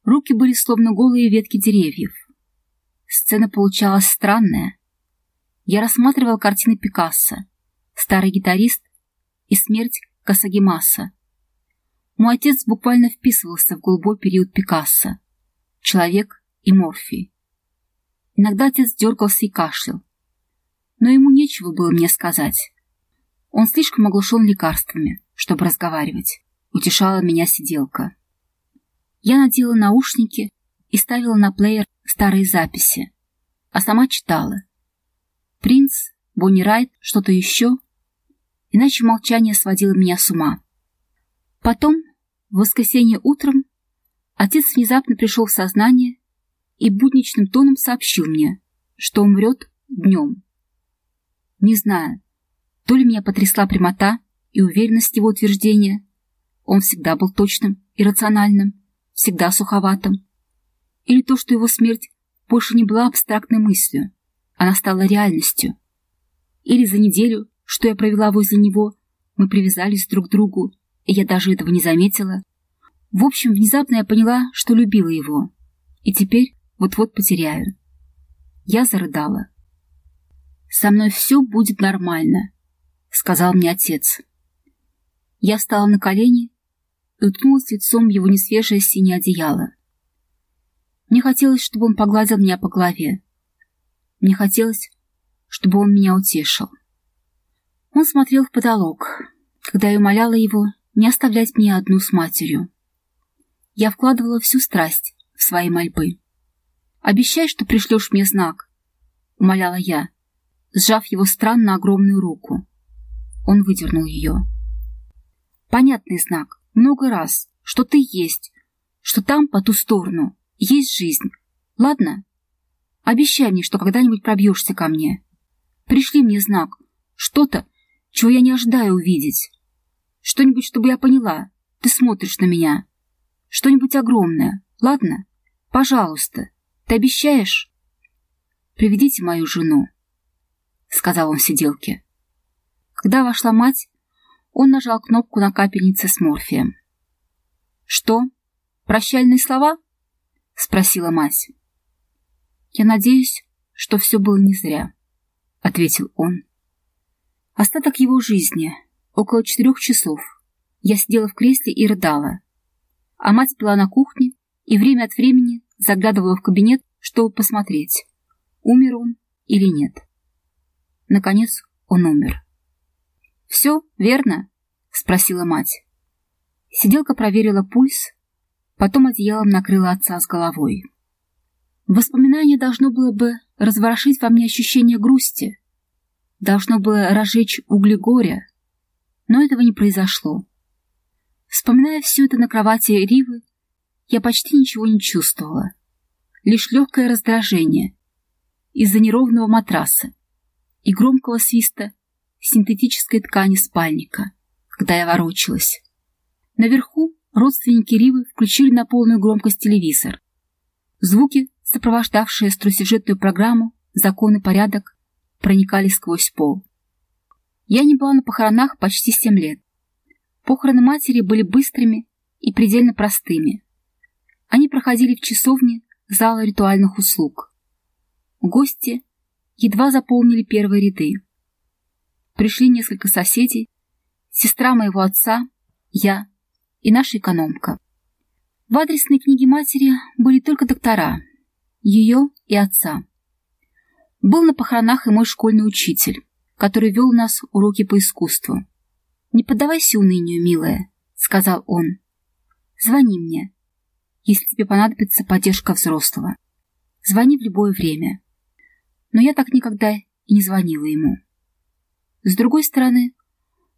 Руки были словно голые ветки деревьев. Сцена получалась странная. Я рассматривал картины Пикассо, старый гитарист и смерть Касагимаса. Мой отец буквально вписывался в голубой период Пикассо. Человек и морфий. Иногда отец дергался и кашлял. Но ему нечего было мне сказать. Он слишком оглушен лекарствами, чтобы разговаривать. Утешала меня сиделка. Я надела наушники и ставила на плеер старые записи, а сама читала. Принц, Бонни Райт, что-то еще. Иначе молчание сводило меня с ума. Потом, в воскресенье утром, отец внезапно пришел в сознание и будничным тоном сообщил мне, что умрет днем. Не знаю, то ли меня потрясла прямота и уверенность его утверждения, он всегда был точным и рациональным, всегда суховатым. Или то, что его смерть больше не была абстрактной мыслью, она стала реальностью. Или за неделю, что я провела возле него, мы привязались друг к другу, и я даже этого не заметила. В общем, внезапно я поняла, что любила его, и теперь вот-вот потеряю. Я зарыдала. «Со мной все будет нормально», — сказал мне отец. Я встала на колени и уткнулась лицом в его несвежее синее одеяло. Мне хотелось, чтобы он погладил меня по голове. Мне хотелось, чтобы он меня утешил. Он смотрел в потолок, когда я умоляла его не оставлять меня одну с матерью. Я вкладывала всю страсть в свои мольбы. «Обещай, что пришлешь мне знак», — умоляла я, сжав его странно огромную руку. Он выдернул ее. «Понятный знак много раз, что ты есть, что там, по ту сторону, есть жизнь. Ладно? Обещай мне, что когда-нибудь пробьешься ко мне. Пришли мне знак, что-то, чего я не ожидаю увидеть. Что-нибудь, чтобы я поняла, ты смотришь на меня. Что-нибудь огромное, ладно? Пожалуйста, ты обещаешь? Приведите мою жену, — сказал он сиделке. Когда вошла мать, он нажал кнопку на капельнице с морфием. «Что? Прощальные слова?» — спросила мать. «Я надеюсь, что все было не зря», — ответил он. Остаток его жизни, около четырех часов, я сидела в кресле и рыдала, а мать была на кухне и время от времени заглядывала в кабинет, чтобы посмотреть, умер он или нет. Наконец он умер. «Все верно?» — спросила мать. Сиделка проверила пульс, потом одеялом накрыла отца с головой. Воспоминание должно было бы разворошить во мне ощущение грусти, должно было разжечь угли горя, но этого не произошло. Вспоминая все это на кровати Ривы, я почти ничего не чувствовала, лишь легкое раздражение из-за неровного матраса и громкого свиста синтетической ткани спальника, когда я ворочалась. Наверху родственники Ривы включили на полную громкость телевизор. Звуки, сопровождавшие струсюжетную программу «Закон и порядок», проникали сквозь пол. Я не была на похоронах почти семь лет. Похороны матери были быстрыми и предельно простыми. Они проходили в часовне зала ритуальных услуг. Гости едва заполнили первые ряды пришли несколько соседей, сестра моего отца, я и наша экономка. В адресной книге матери были только доктора, ее и отца. Был на похоронах и мой школьный учитель, который вел нас уроки по искусству. «Не поддавайся унынию, милая», — сказал он. «Звони мне, если тебе понадобится поддержка взрослого. Звони в любое время». Но я так никогда и не звонила ему. С другой стороны,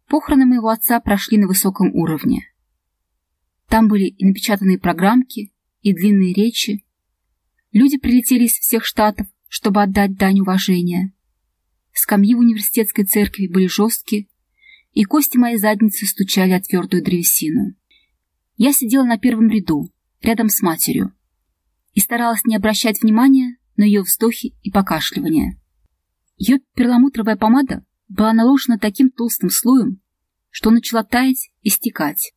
похороны моего отца прошли на высоком уровне. Там были и напечатанные программки, и длинные речи. Люди прилетели из всех штатов, чтобы отдать дань уважения. Скамьи в университетской церкви были жесткие, и кости моей задницы стучали о твердую древесину. Я сидела на первом ряду, рядом с матерью, и старалась не обращать внимания на ее вздохи и покашливания. Ее перламутровая помада была наложена таким толстым слоем, что начала таять и стекать.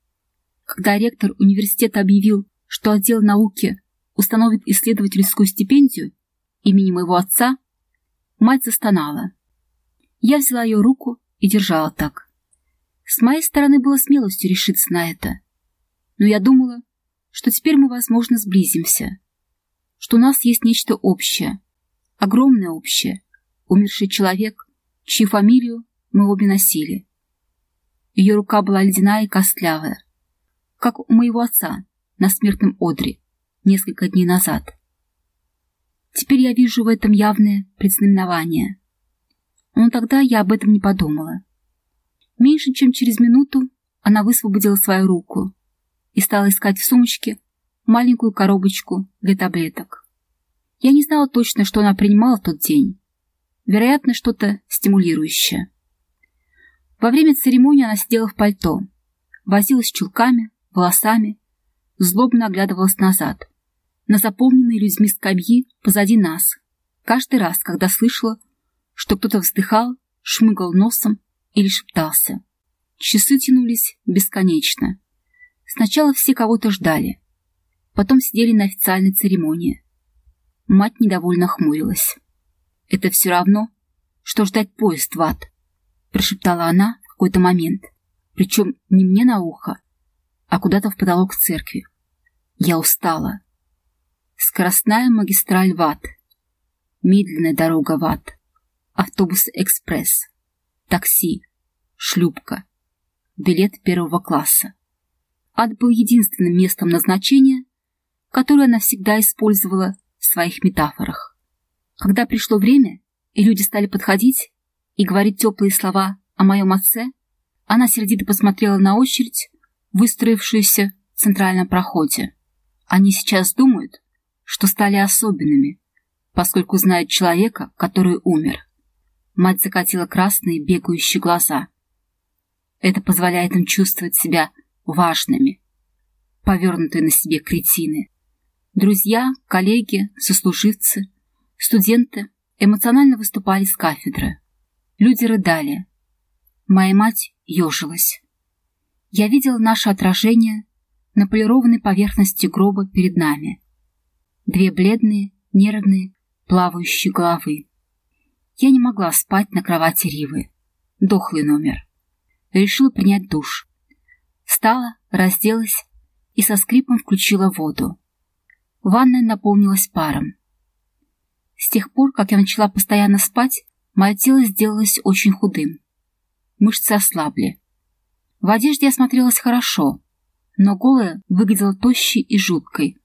Когда ректор университета объявил, что отдел науки установит исследовательскую стипендию имени моего отца, мать застонала. Я взяла ее руку и держала так. С моей стороны было смелостью решиться на это. Но я думала, что теперь мы, возможно, сблизимся, что у нас есть нечто общее, огромное общее, умерший человек, чью фамилию мы обе носили. Ее рука была ледяная и костлявая, как у моего отца на смертном одре несколько дней назад. Теперь я вижу в этом явное предзнаменование. Но тогда я об этом не подумала. Меньше чем через минуту она высвободила свою руку и стала искать в сумочке маленькую коробочку для таблеток. Я не знала точно, что она принимала в тот день. Вероятно, что-то стимулирующее. Во время церемонии она сидела в пальто, возилась с чулками, волосами, злобно оглядывалась назад, на заполненные людьми скамьи позади нас, каждый раз, когда слышала, что кто-то вздыхал, шмыгал носом или шептался. Часы тянулись бесконечно. Сначала все кого-то ждали, потом сидели на официальной церемонии. Мать недовольно хмурилась. «Это все равно, что ждать поезд в ад», — прошептала она в какой-то момент, причем не мне на ухо, а куда-то в потолок церкви. Я устала. Скоростная магистраль в ад, медленная дорога в ад, автобус-экспресс, такси, шлюпка, билет первого класса. Ад был единственным местом назначения, которое она всегда использовала в своих метафорах. Когда пришло время, и люди стали подходить и говорить теплые слова о моем отце, она сердито посмотрела на очередь, выстроившуюся в центральном проходе. Они сейчас думают, что стали особенными, поскольку знают человека, который умер. Мать закатила красные бегающие глаза. Это позволяет им чувствовать себя важными. Повернутые на себе кретины. Друзья, коллеги, сослуживцы, студенты эмоционально выступали с кафедры. Люди рыдали. Моя мать ежилась. Я видела наше отражение на полированной поверхности гроба перед нами. Две бледные, нервные, плавающие головы. Я не могла спать на кровати Ривы. Дохлый номер. Решила принять душ. Встала, разделась и со скрипом включила воду. Ванная наполнилась паром. С тех пор, как я начала постоянно спать, мое тело сделалось очень худым. Мышцы ослабли. В одежде я смотрелась хорошо, но голая выглядела тощей и жуткой.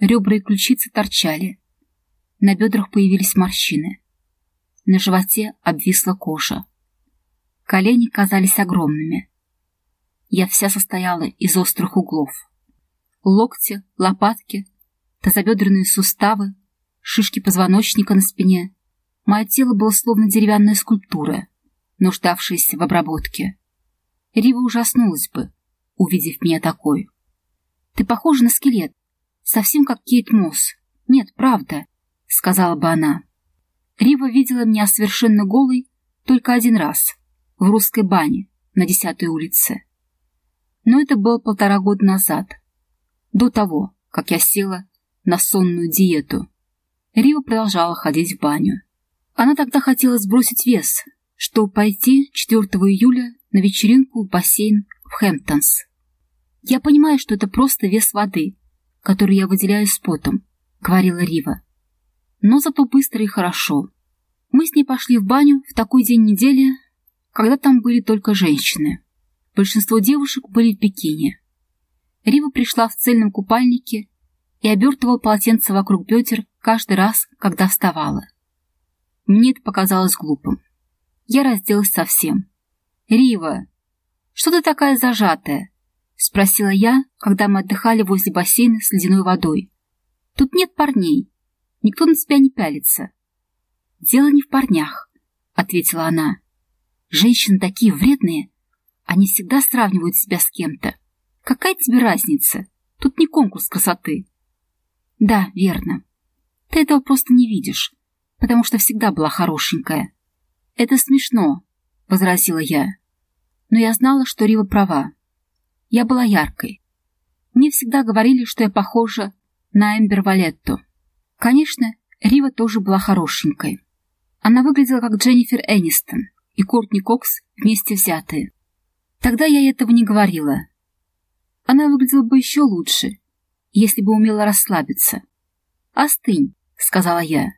Ребра и ключицы торчали. На бедрах появились морщины. На животе обвисла кожа. Колени казались огромными. Я вся состояла из острых углов. Локти, лопатки, тазобедренные суставы, шишки позвоночника на спине. Мое тело было словно деревянная скульптура, нуждавшаяся в обработке. Рива ужаснулась бы, увидев меня такой. «Ты похожа на скелет, совсем как Кейт Мосс. Нет, правда», — сказала бы она. Рива видела меня совершенно голой только один раз, в русской бане на десятой улице. Но это было полтора года назад, до того, как я села на сонную диету. Рива продолжала ходить в баню. Она тогда хотела сбросить вес, чтобы пойти 4 июля на вечеринку в бассейн в Хэмптонс. «Я понимаю, что это просто вес воды, который я выделяю с потом», — говорила Рива но зато быстро и хорошо. Мы с ней пошли в баню в такой день недели, когда там были только женщины. Большинство девушек были в бикини. Рива пришла в цельном купальнике и обертывала полотенце вокруг бедер каждый раз, когда вставала. Мне это показалось глупым. Я разделась совсем. «Рива, что ты такая зажатая?» — спросила я, когда мы отдыхали возле бассейна с ледяной водой. «Тут нет парней. Никто на тебя не пялится. Дело не в парнях, ответила она. Женщины такие вредные. Они всегда сравнивают себя с кем-то. Какая тебе разница? Тут не конкурс красоты. Да, верно. Ты этого просто не видишь, потому что всегда была хорошенькая. Это смешно, — возразила я. Но я знала, что Рива права. Я была яркой. Мне всегда говорили, что я похожа на Эмбер Валетту. Конечно, Рива тоже была хорошенькой. Она выглядела как Дженнифер Энистон и Кортни Кокс вместе взятые. Тогда я этого не говорила. Она выглядела бы еще лучше, если бы умела расслабиться. «Остынь», — сказала я.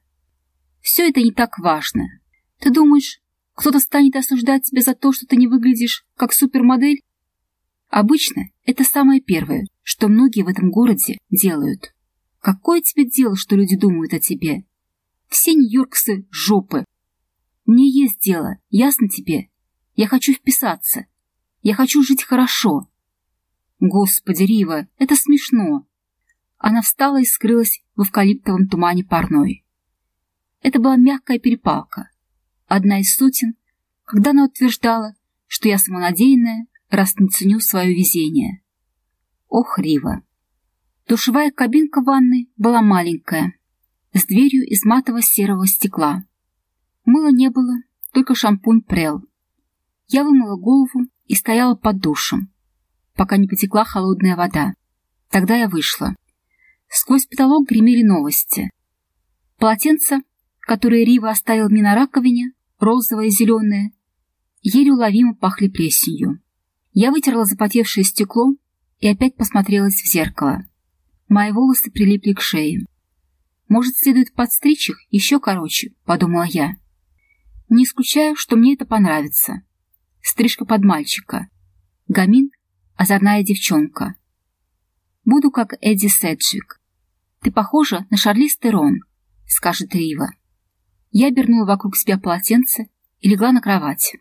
«Все это не так важно. Ты думаешь, кто-то станет осуждать тебя за то, что ты не выглядишь как супермодель? Обычно это самое первое, что многие в этом городе делают. Какое тебе дело, что люди думают о тебе? Все нью-йорксы — жопы. Мне есть дело, ясно тебе? Я хочу вписаться. Я хочу жить хорошо. Господи, Рива, это смешно. Она встала и скрылась в эвкалиптовом тумане парной. Это была мягкая перепалка. Одна из сотен, когда она утверждала, что я самонадеянная, раз не ценю свое везение. Ох, Рива. Душевая кабинка ванной была маленькая, с дверью из матового серого стекла. Мыла не было, только шампунь прел. Я вымыла голову и стояла под душем, пока не потекла холодная вода. Тогда я вышла. Сквозь потолок гремели новости. Полотенца, которые Рива оставил мне на раковине, розовое и зеленое, еле уловимо пахли плесенью. Я вытерла запотевшее стекло и опять посмотрелась в зеркало. Мои волосы прилипли к шее. Может, следует подстричь их еще короче, подумала я. Не исключаю, что мне это понравится. Стрижка под мальчика. Гамин — озорная девчонка. Буду как Эдди Седжик. Ты похожа на Шарлиз Терон, скажет Рива. Я обернула вокруг себя полотенце и легла на кровать.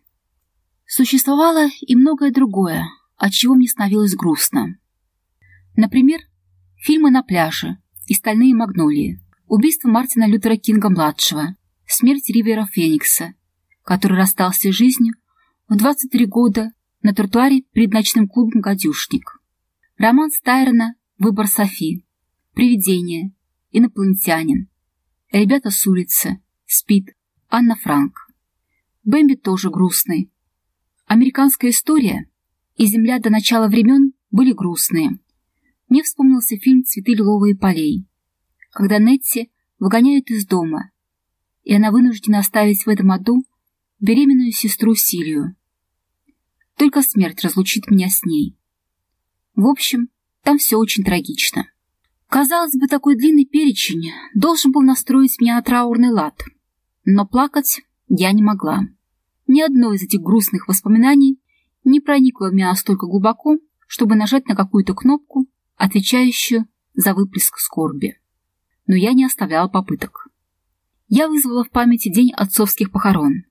Существовало и многое другое, от чего мне становилось грустно. Например, фильмы на пляже и «Стальные магнолии», убийство Мартина Лютера Кинга-младшего, смерть Ривера Феникса, который расстался с жизнью в 23 года на тротуаре перед ночным клубом «Гадюшник». Роман Стайрона «Выбор Софи», «Привидение», «Инопланетянин», «Ребята с улицы», «Спид», «Анна Франк». Бэмби тоже грустный. Американская история и «Земля до начала времен» были грустные. Мне вспомнился фильм «Цветы лиловые полей», когда Нетти выгоняют из дома, и она вынуждена оставить в этом аду беременную сестру Силию. Только смерть разлучит меня с ней. В общем, там все очень трагично. Казалось бы, такой длинный перечень должен был настроить меня на траурный лад, но плакать я не могла. Ни одно из этих грустных воспоминаний не проникло в меня настолько глубоко, чтобы нажать на какую-то кнопку, отвечающую за выплеск скорби. Но я не оставляла попыток. Я вызвала в памяти день отцовских похорон.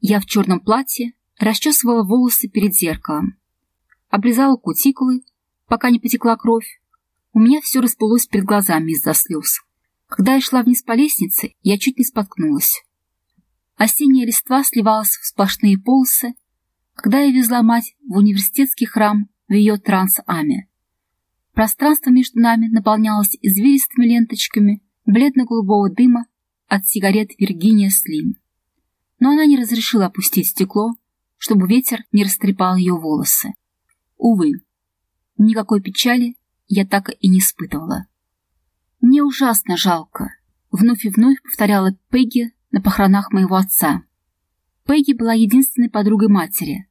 Я в черном платье расчесывала волосы перед зеркалом, облизала кутикулы пока не потекла кровь. У меня все расплылось перед глазами из-за слез. Когда я шла вниз по лестнице, я чуть не споткнулась. Осенняя листва сливалась в сплошные полосы, когда я везла мать в университетский храм в ее транс-аме. Пространство между нами наполнялось извилистыми ленточками бледно-голубого дыма от сигарет Виргиния Слим. Но она не разрешила опустить стекло, чтобы ветер не растрепал ее волосы. Увы, Никакой печали я так и не испытывала. Мне ужасно жалко, вновь и вновь повторяла Пегги на похоронах моего отца. Пегги была единственной подругой матери,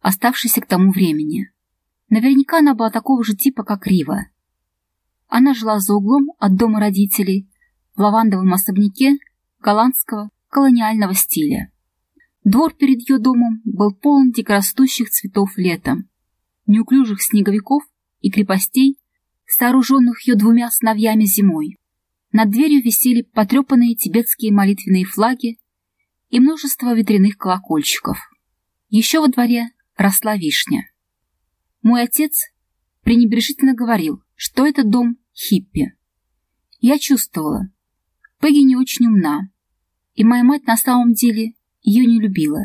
оставшейся к тому времени. Наверняка она была такого же типа, как Рива. Она жила за углом от дома родителей в лавандовом особняке голландского колониального стиля. Двор перед ее домом был полон дикорастущих цветов летом, неуклюжих снеговиков и крепостей, сооруженных ее двумя сыновьями зимой. Над дверью висели потрепанные тибетские молитвенные флаги и множество ветряных колокольчиков. Еще во дворе росла вишня. Мой отец пренебрежительно говорил, что этот дом хиппи. Я чувствовала, Пегги не очень умна, и моя мать на самом деле ее не любила.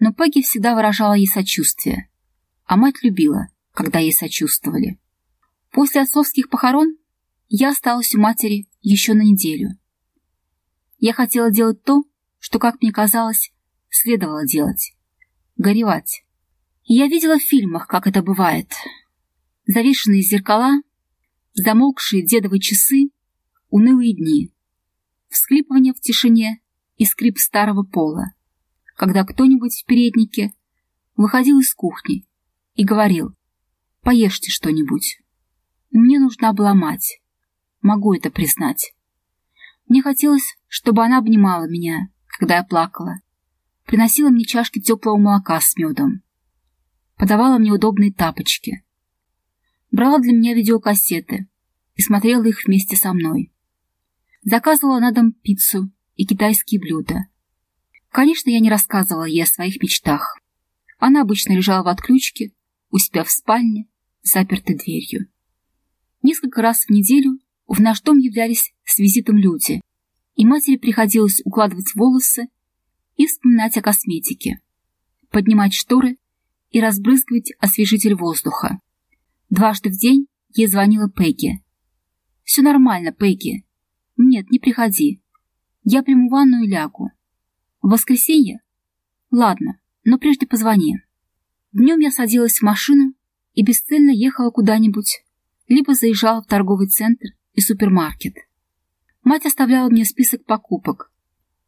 Но Пегги всегда выражала ей сочувствие, а мать любила, когда ей сочувствовали. После отцовских похорон я осталась у матери еще на неделю. Я хотела делать то, что, как мне казалось, следовало делать — горевать. Я видела в фильмах, как это бывает. Завешенные зеркала, замолкшие дедовые часы, унылые дни, всхлипывание в тишине и скрип старого пола, когда кто-нибудь в переднике выходил из кухни и говорил «Поешьте что-нибудь». Мне нужна была мать. Могу это признать. Мне хотелось, чтобы она обнимала меня, когда я плакала, приносила мне чашки теплого молока с медом, подавала мне удобные тапочки, брала для меня видеокассеты и смотрела их вместе со мной. Заказывала на дом пиццу и китайские блюда. Конечно, я не рассказывала ей о своих мечтах. Она обычно лежала в отключке, у себя в спальне, запертой дверью. Несколько раз в неделю в наш дом являлись с визитом люди, и матери приходилось укладывать волосы и вспоминать о косметике, поднимать шторы и разбрызгивать освежитель воздуха. Дважды в день ей звонила Пегги. «Все нормально, Пегги. Нет, не приходи. Я приму ванну и лягу. В воскресенье? Ладно, но прежде позвони». Днем я садилась в машину и бесцельно ехала куда-нибудь, либо заезжала в торговый центр и супермаркет. Мать оставляла мне список покупок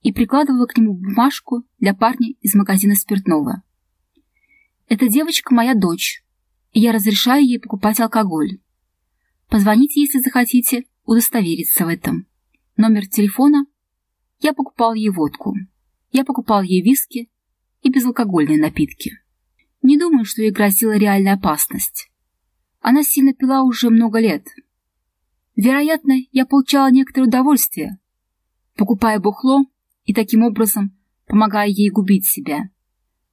и прикладывала к нему бумажку для парня из магазина спиртного. «Эта девочка моя дочь, и я разрешаю ей покупать алкоголь. Позвоните, если захотите удостовериться в этом. Номер телефона. Я покупал ей водку. Я покупал ей виски и безалкогольные напитки. Не думаю, что ей грозила реальная опасность. Она сильно пила уже много лет. Вероятно, я получала некоторое удовольствие, покупая бухло и таким образом помогая ей губить себя.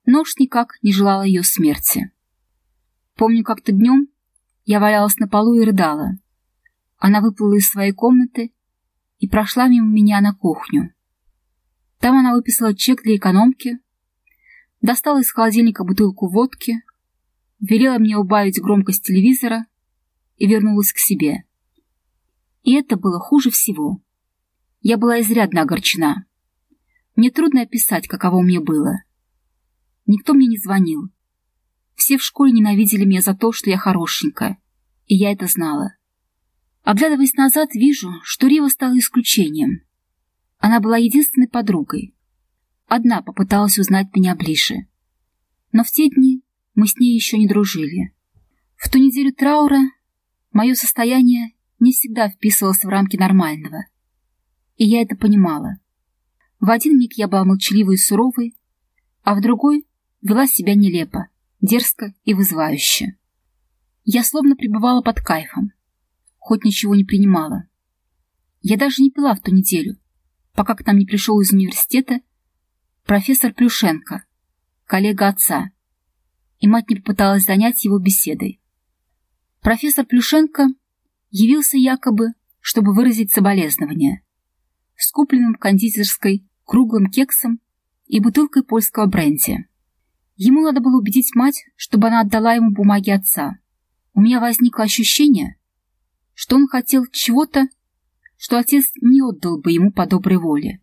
Но уж никак не желала ее смерти. Помню, как-то днем я валялась на полу и рыдала. Она выплыла из своей комнаты и прошла мимо меня на кухню. Там она выписала чек для экономки, достала из холодильника бутылку водки, велела мне убавить громкость телевизора и вернулась к себе. И это было хуже всего. Я была изрядно огорчена. Мне трудно описать, каково мне было. Никто мне не звонил. Все в школе ненавидели меня за то, что я хорошенькая, и я это знала. Оглядываясь назад, вижу, что Рива стала исключением. Она была единственной подругой. Одна попыталась узнать меня ближе. Но в те дни мы с ней еще не дружили. В ту неделю траура мое состояние не всегда вписывалось в рамки нормального. И я это понимала. В один миг я была молчаливой и суровой, а в другой вела себя нелепо, дерзко и вызывающе. Я словно пребывала под кайфом, хоть ничего не принимала. Я даже не пила в ту неделю, пока к нам не пришел из университета профессор Плюшенко, коллега отца, и мать не попыталась занять его беседой. Профессор Плюшенко явился якобы, чтобы выразить соболезнования, с купленным в кондитерской круглым кексом и бутылкой польского бренди. Ему надо было убедить мать, чтобы она отдала ему бумаги отца. У меня возникло ощущение, что он хотел чего-то, что отец не отдал бы ему по доброй воле.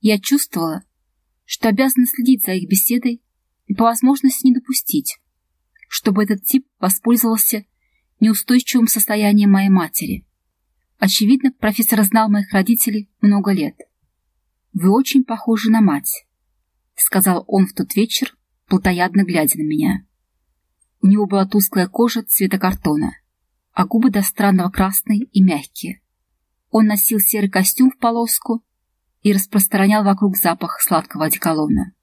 Я чувствовала, что обязана следить за их беседой и по возможности не допустить, чтобы этот тип воспользовался неустойчивым состоянием моей матери. Очевидно, профессор знал моих родителей много лет. «Вы очень похожи на мать», — сказал он в тот вечер, плотоядно глядя на меня. У него была тусклая кожа цвета картона, а губы до странного красные и мягкие. Он носил серый костюм в полоску и распространял вокруг запах сладкого одеколона.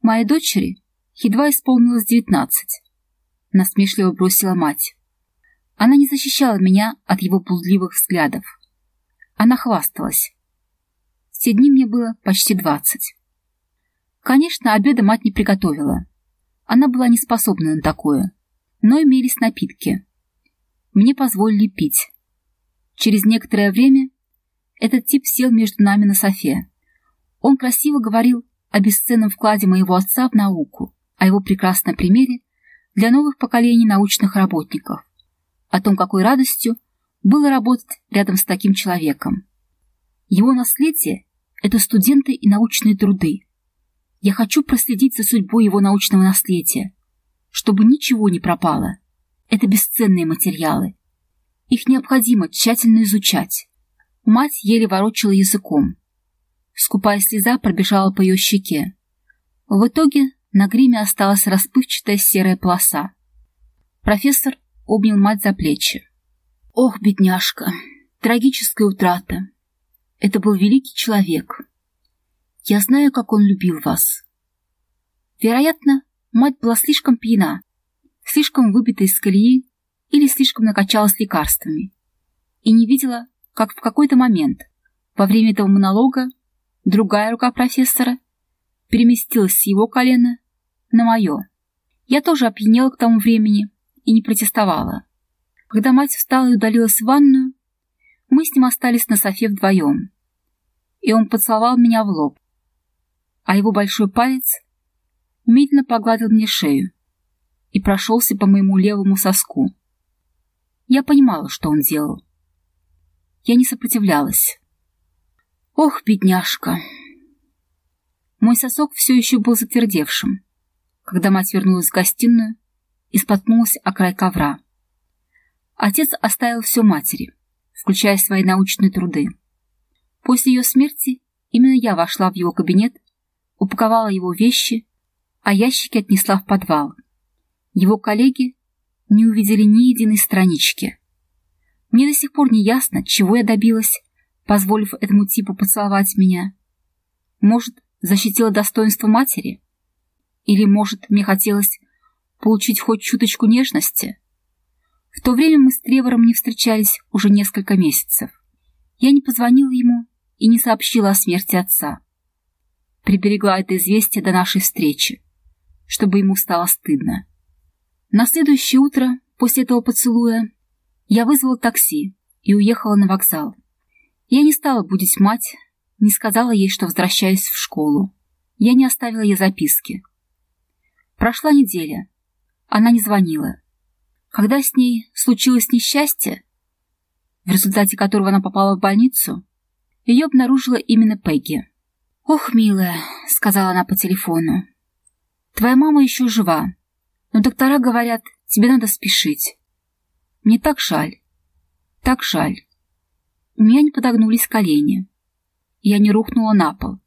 Моей дочери едва исполнилось девятнадцать. Насмешливо бросила мать. Она не защищала меня от его блудливых взглядов. Она хвасталась. В дни мне было почти двадцать. Конечно, обеда мать не приготовила. Она была не способна на такое. Но имелись напитки. Мне позволили пить. Через некоторое время этот тип сел между нами на софе. Он красиво говорил о бесценном вкладе моего отца в науку, о его прекрасном примере для новых поколений научных работников, о том, какой радостью было работать рядом с таким человеком. Его наследие — это студенты и научные труды. Я хочу проследить за судьбой его научного наследия, чтобы ничего не пропало. Это бесценные материалы. Их необходимо тщательно изучать. Мать еле ворочала языком. Скупая слеза пробежала по ее щеке. В итоге на гриме осталась расплывчатая серая полоса. Профессор обнял мать за плечи. «Ох, бедняжка, трагическая утрата. Это был великий человек. Я знаю, как он любил вас». Вероятно, мать была слишком пьяна, слишком выбита из колеи или слишком накачалась лекарствами и не видела, как в какой-то момент во время этого монолога другая рука профессора переместилась с его колена на мое. Я тоже опьянела к тому времени и не протестовала. Когда мать встала и удалилась в ванную, мы с ним остались на софе вдвоем. И он поцеловал меня в лоб, а его большой палец медленно погладил мне шею и прошелся по моему левому соску. Я понимала, что он делал. Я не сопротивлялась. Ох, бедняжка! Мой сосок все еще был затвердевшим, когда мать вернулась в гостиную и споткнулась о край ковра. Отец оставил все матери, включая свои научные труды. После ее смерти именно я вошла в его кабинет, упаковала его вещи, а ящики отнесла в подвал. Его коллеги не увидели ни единой странички. Мне до сих пор не ясно, чего я добилась, позволив этому типу поцеловать меня. Может, защитила достоинство матери? Или, может, мне хотелось получить хоть чуточку нежности. В то время мы с Тревором не встречались уже несколько месяцев. Я не позвонила ему и не сообщила о смерти отца. Приберегла это известие до нашей встречи, чтобы ему стало стыдно. На следующее утро, после этого поцелуя, я вызвала такси и уехала на вокзал. Я не стала будить мать, не сказала ей, что возвращаюсь в школу. Я не оставила ей записки. Прошла неделя, она не звонила. Когда с ней случилось несчастье, в результате которого она попала в больницу, ее обнаружила именно Пегги. «Ох, милая», — сказала она по телефону, — «твоя мама еще жива, но доктора говорят, тебе надо спешить. Мне так жаль, так жаль». У меня не подогнулись колени. Я не рухнула на пол.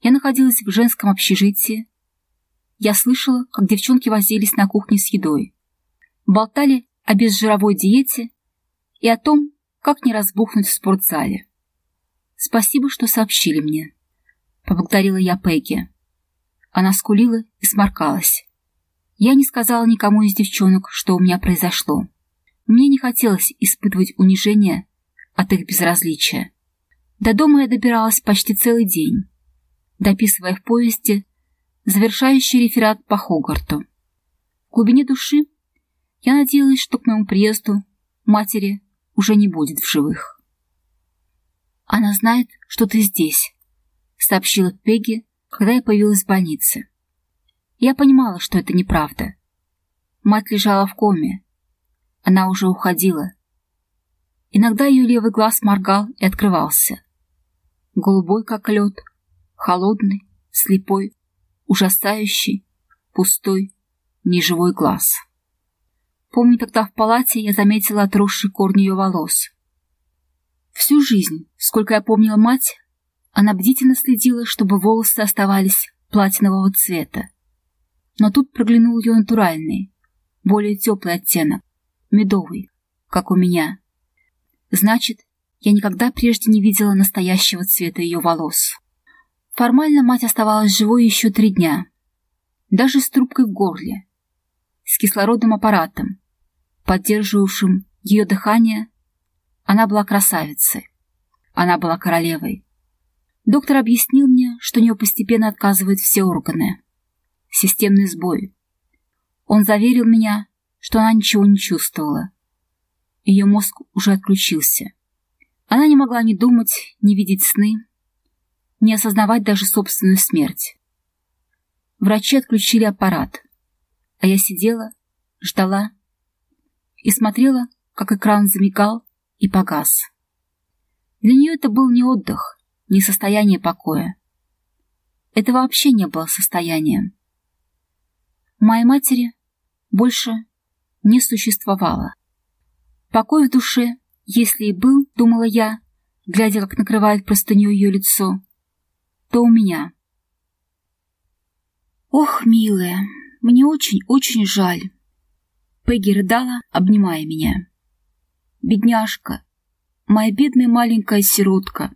Я находилась в женском общежитии, я слышала, как девчонки возились на кухне с едой. Болтали о безжировой диете и о том, как не разбухнуть в спортзале. «Спасибо, что сообщили мне», — поблагодарила я Пегги. Она скулила и сморкалась. Я не сказала никому из девчонок, что у меня произошло. Мне не хотелось испытывать унижение от их безразличия. До дома я добиралась почти целый день, дописывая в поезде завершающий реферат по Хогарту. В глубине души я надеялась, что к моему приезду матери уже не будет в живых. «Она знает, что ты здесь», — сообщила Пегги, когда я появилась в больнице. Я понимала, что это неправда. Мать лежала в коме. Она уже уходила. Иногда ее левый глаз моргал и открывался. Голубой, как лед, холодный, слепой, ужасающий, пустой, неживой глаз. Помню, тогда в палате я заметила отросшие корни ее волос. Всю жизнь, сколько я помнила мать, она бдительно следила, чтобы волосы оставались платинового цвета. Но тут проглянул ее натуральный, более теплый оттенок, медовый, как у меня. Значит, я никогда прежде не видела настоящего цвета ее волос. Формально мать оставалась живой еще три дня. Даже с трубкой в горле. С кислородным аппаратом, поддерживавшим ее дыхание. Она была красавицей. Она была королевой. Доктор объяснил мне, что у нее постепенно отказывают все органы. Системный сбой. Он заверил меня, что она ничего не чувствовала. Ее мозг уже отключился. Она не могла ни думать, ни видеть сны, не осознавать даже собственную смерть. Врачи отключили аппарат, а я сидела, ждала и смотрела, как экран замигал и погас. Для нее это был не отдых, не состояние покоя. Это вообще не было состоянием. Моей матери больше не существовало. Покой в душе, если и был, думала я, глядя, как накрывает простыню ее лицо, то у меня. Ох, милая, мне очень-очень жаль. Пегги рыдала, обнимая меня. Бедняжка, моя бедная маленькая сиротка.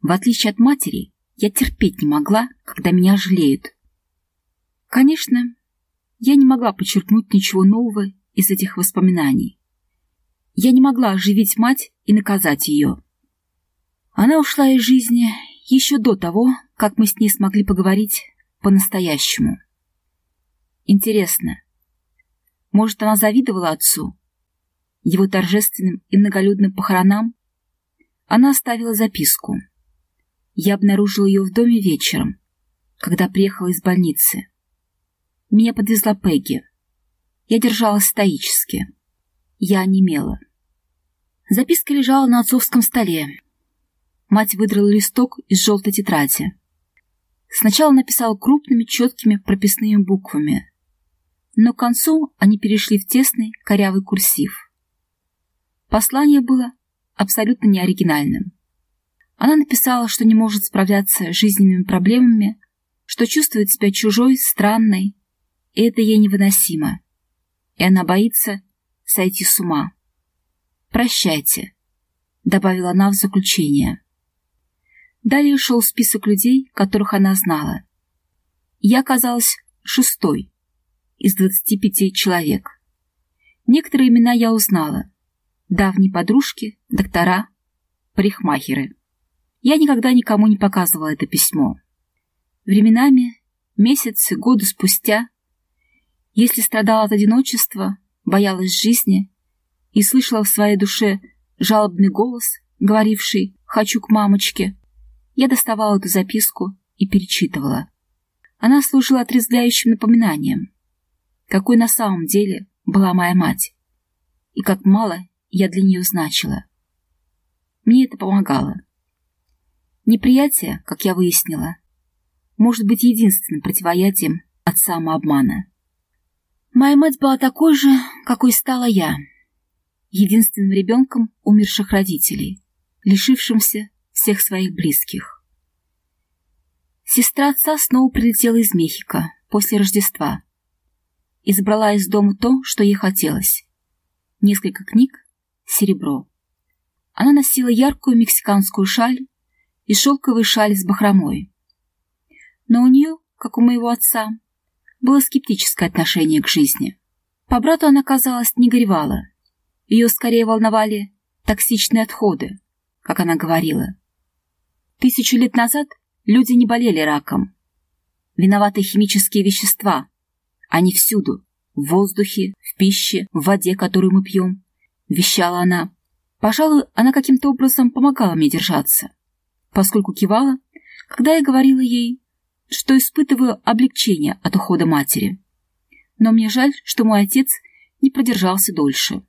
В отличие от матери, я терпеть не могла, когда меня жалеют. Конечно, я не могла подчеркнуть ничего нового из этих воспоминаний. Я не могла оживить мать и наказать ее. Она ушла из жизни еще до того, как мы с ней смогли поговорить по-настоящему. Интересно, может, она завидовала отцу? Его торжественным и многолюдным похоронам? Она оставила записку. Я обнаружила ее в доме вечером, когда приехала из больницы. Меня подвезла Пегги. Я держалась стоически. Я онемела. Записка лежала на отцовском столе. Мать выдрала листок из желтой тетради. Сначала написала крупными, четкими прописными буквами. Но к концу они перешли в тесный, корявый курсив. Послание было абсолютно неоригинальным. Она написала, что не может справляться с жизненными проблемами, что чувствует себя чужой, странной, и это ей невыносимо. И она боится сойти с ума. «Прощайте», — добавила она в заключение. Далее шел список людей, которых она знала. Я оказалась шестой из двадцати пяти человек. Некоторые имена я узнала. Давние подружки, доктора, парикмахеры. Я никогда никому не показывала это письмо. Временами, месяцы, годы спустя, если страдала от одиночества, боялась жизни и слышала в своей душе жалобный голос, говоривший «хочу к мамочке», я доставала эту записку и перечитывала. Она служила отрезвляющим напоминанием, какой на самом деле была моя мать, и как мало я для нее значила. Мне это помогало. Неприятие, как я выяснила, может быть единственным противоядием от самообмана. Моя мать была такой же, какой стала я — единственным ребенком умерших родителей, лишившимся всех своих близких. Сестра отца снова прилетела из Мехико после Рождества и забрала из дома то, что ей хотелось. Несколько книг, серебро. Она носила яркую мексиканскую шаль и шелковую шаль с бахромой. Но у нее, как у моего отца, было скептическое отношение к жизни. По брату она, казалось, не горевала, ее скорее волновали токсичные отходы, как она говорила. Тысячу лет назад люди не болели раком. Виноваты химические вещества. Они всюду. В воздухе, в пище, в воде, которую мы пьем. Вещала она. Пожалуй, она каким-то образом помогала мне держаться, поскольку кивала, когда я говорила ей, что испытываю облегчение от ухода матери. Но мне жаль, что мой отец не продержался дольше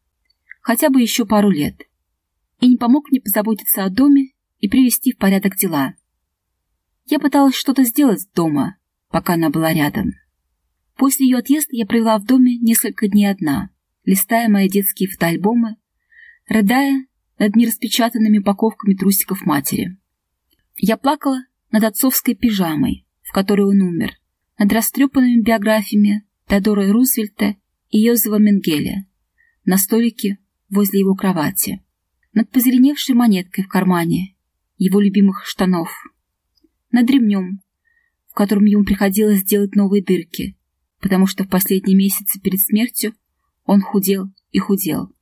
хотя бы еще пару лет, и не помог мне позаботиться о доме и привести в порядок дела. Я пыталась что-то сделать дома, пока она была рядом. После ее отъезда я провела в доме несколько дней одна, листая мои детские фотоальбомы, рыдая над нераспечатанными упаковками трусиков матери. Я плакала над отцовской пижамой, в которой он умер, над растрепанными биографиями Теодора Рузвельта и Йозефа Менгеля, на столике возле его кровати, над позеленевшей монеткой в кармане его любимых штанов, над ремнем, в котором ему приходилось делать новые дырки, потому что в последние месяцы перед смертью он худел и худел.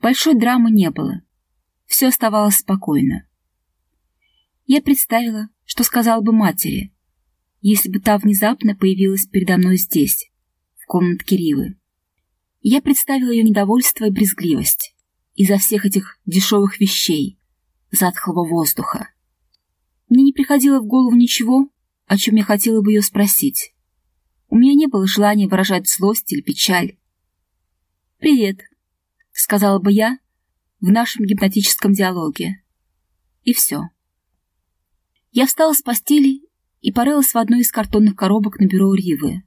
Большой драмы не было. Все оставалось спокойно. Я представила, что сказала бы матери, если бы та внезапно появилась передо мной здесь, в комнатке Ривы. Я представила ее недовольство и брезгливость из-за всех этих дешевых вещей, затхлого воздуха. Мне не приходило в голову ничего, о чем я хотела бы ее спросить. У меня не было желания выражать злость или печаль. «Привет», — сказала бы я, в нашем гипнотическом диалоге. И все. Я встала с постели и порылась в одной из картонных коробок на бюро Ривы.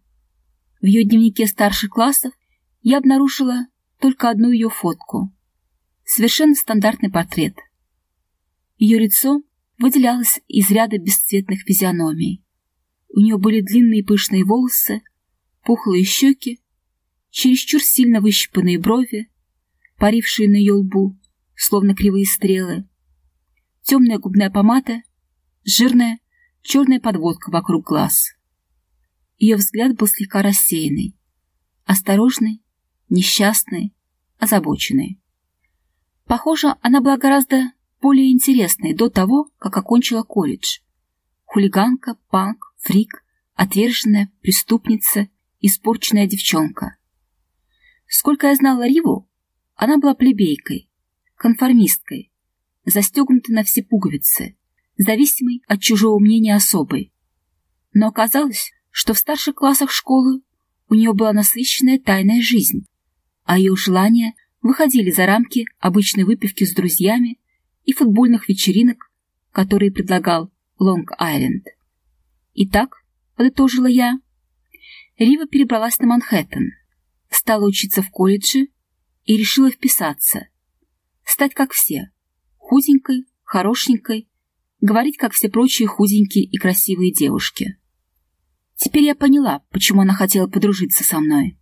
В ее дневнике старших классов я обнаружила только одну ее фотку. Совершенно стандартный портрет. Ее лицо выделялось из ряда бесцветных физиономий. У нее были длинные пышные волосы, пухлые щеки, чересчур сильно выщипанные брови, парившие на ее лбу, словно кривые стрелы, темная губная помада, жирная черная подводка вокруг глаз. Ее взгляд был слегка рассеянный, осторожный, несчастный, озабоченный. Похоже, она была гораздо более интересной до того, как окончила колледж. Хулиганка, панк, фрик, отверженная, преступница, испорченная девчонка. Сколько я знала Риву, она была плебейкой, конформисткой, застегнутой на все пуговицы, зависимой от чужого мнения особой. Но оказалось, что в старших классах школы у нее была насыщенная тайная жизнь, а ее желания выходили за рамки обычной выпивки с друзьями и футбольных вечеринок, которые предлагал Лонг-Айленд. Итак, подытожила я, Рива перебралась на Манхэттен, стала учиться в колледже и решила вписаться, стать как все, худенькой, хорошенькой, говорить как все прочие худенькие и красивые девушки. Теперь я поняла, почему она хотела подружиться со мной.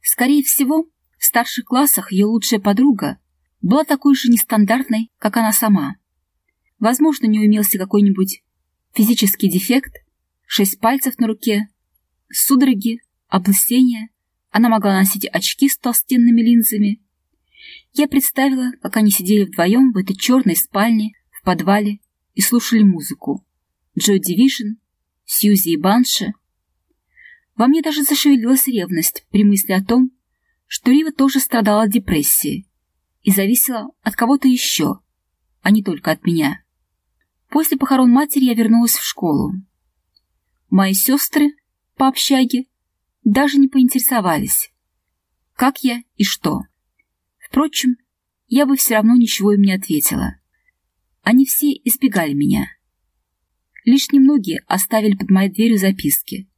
Скорее всего, в старших классах ее лучшая подруга была такой же нестандартной, как она сама. Возможно, у нее имелся какой-нибудь физический дефект, шесть пальцев на руке, судороги, облысение, она могла носить очки с толстенными линзами. Я представила, как они сидели вдвоем в этой черной спальне в подвале и слушали музыку. Джо Дивишн, Сьюзи и Банши. Во мне даже зашевелилась ревность при мысли о том, что Рива тоже страдала депрессией и зависела от кого-то еще, а не только от меня. После похорон матери я вернулась в школу. Мои сестры по общаге даже не поинтересовались, как я и что. Впрочем, я бы все равно ничего им не ответила. Они все избегали меня. Лишь немногие оставили под моей дверью записки.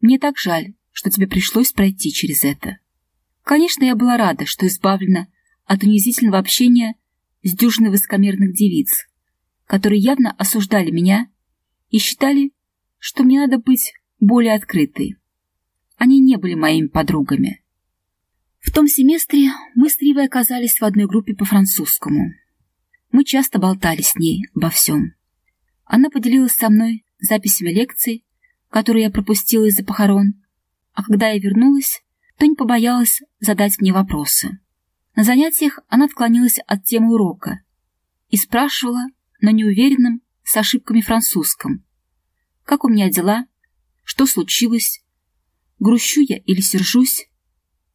Мне так жаль, что тебе пришлось пройти через это. Конечно, я была рада, что избавлена от унизительного общения с дюжиной высокомерных девиц, которые явно осуждали меня и считали, что мне надо быть более открытой. Они не были моими подругами. В том семестре мы с Ривой оказались в одной группе по французскому. Мы часто болтали с ней обо всем. Она поделилась со мной записями лекций, которые я пропустила из-за похорон, а когда я вернулась, то не побоялась задать мне вопросы. На занятиях она отклонилась от темы урока и спрашивала на неуверенном, с ошибками французском. Как у меня дела? Что случилось? Грущу я или сержусь?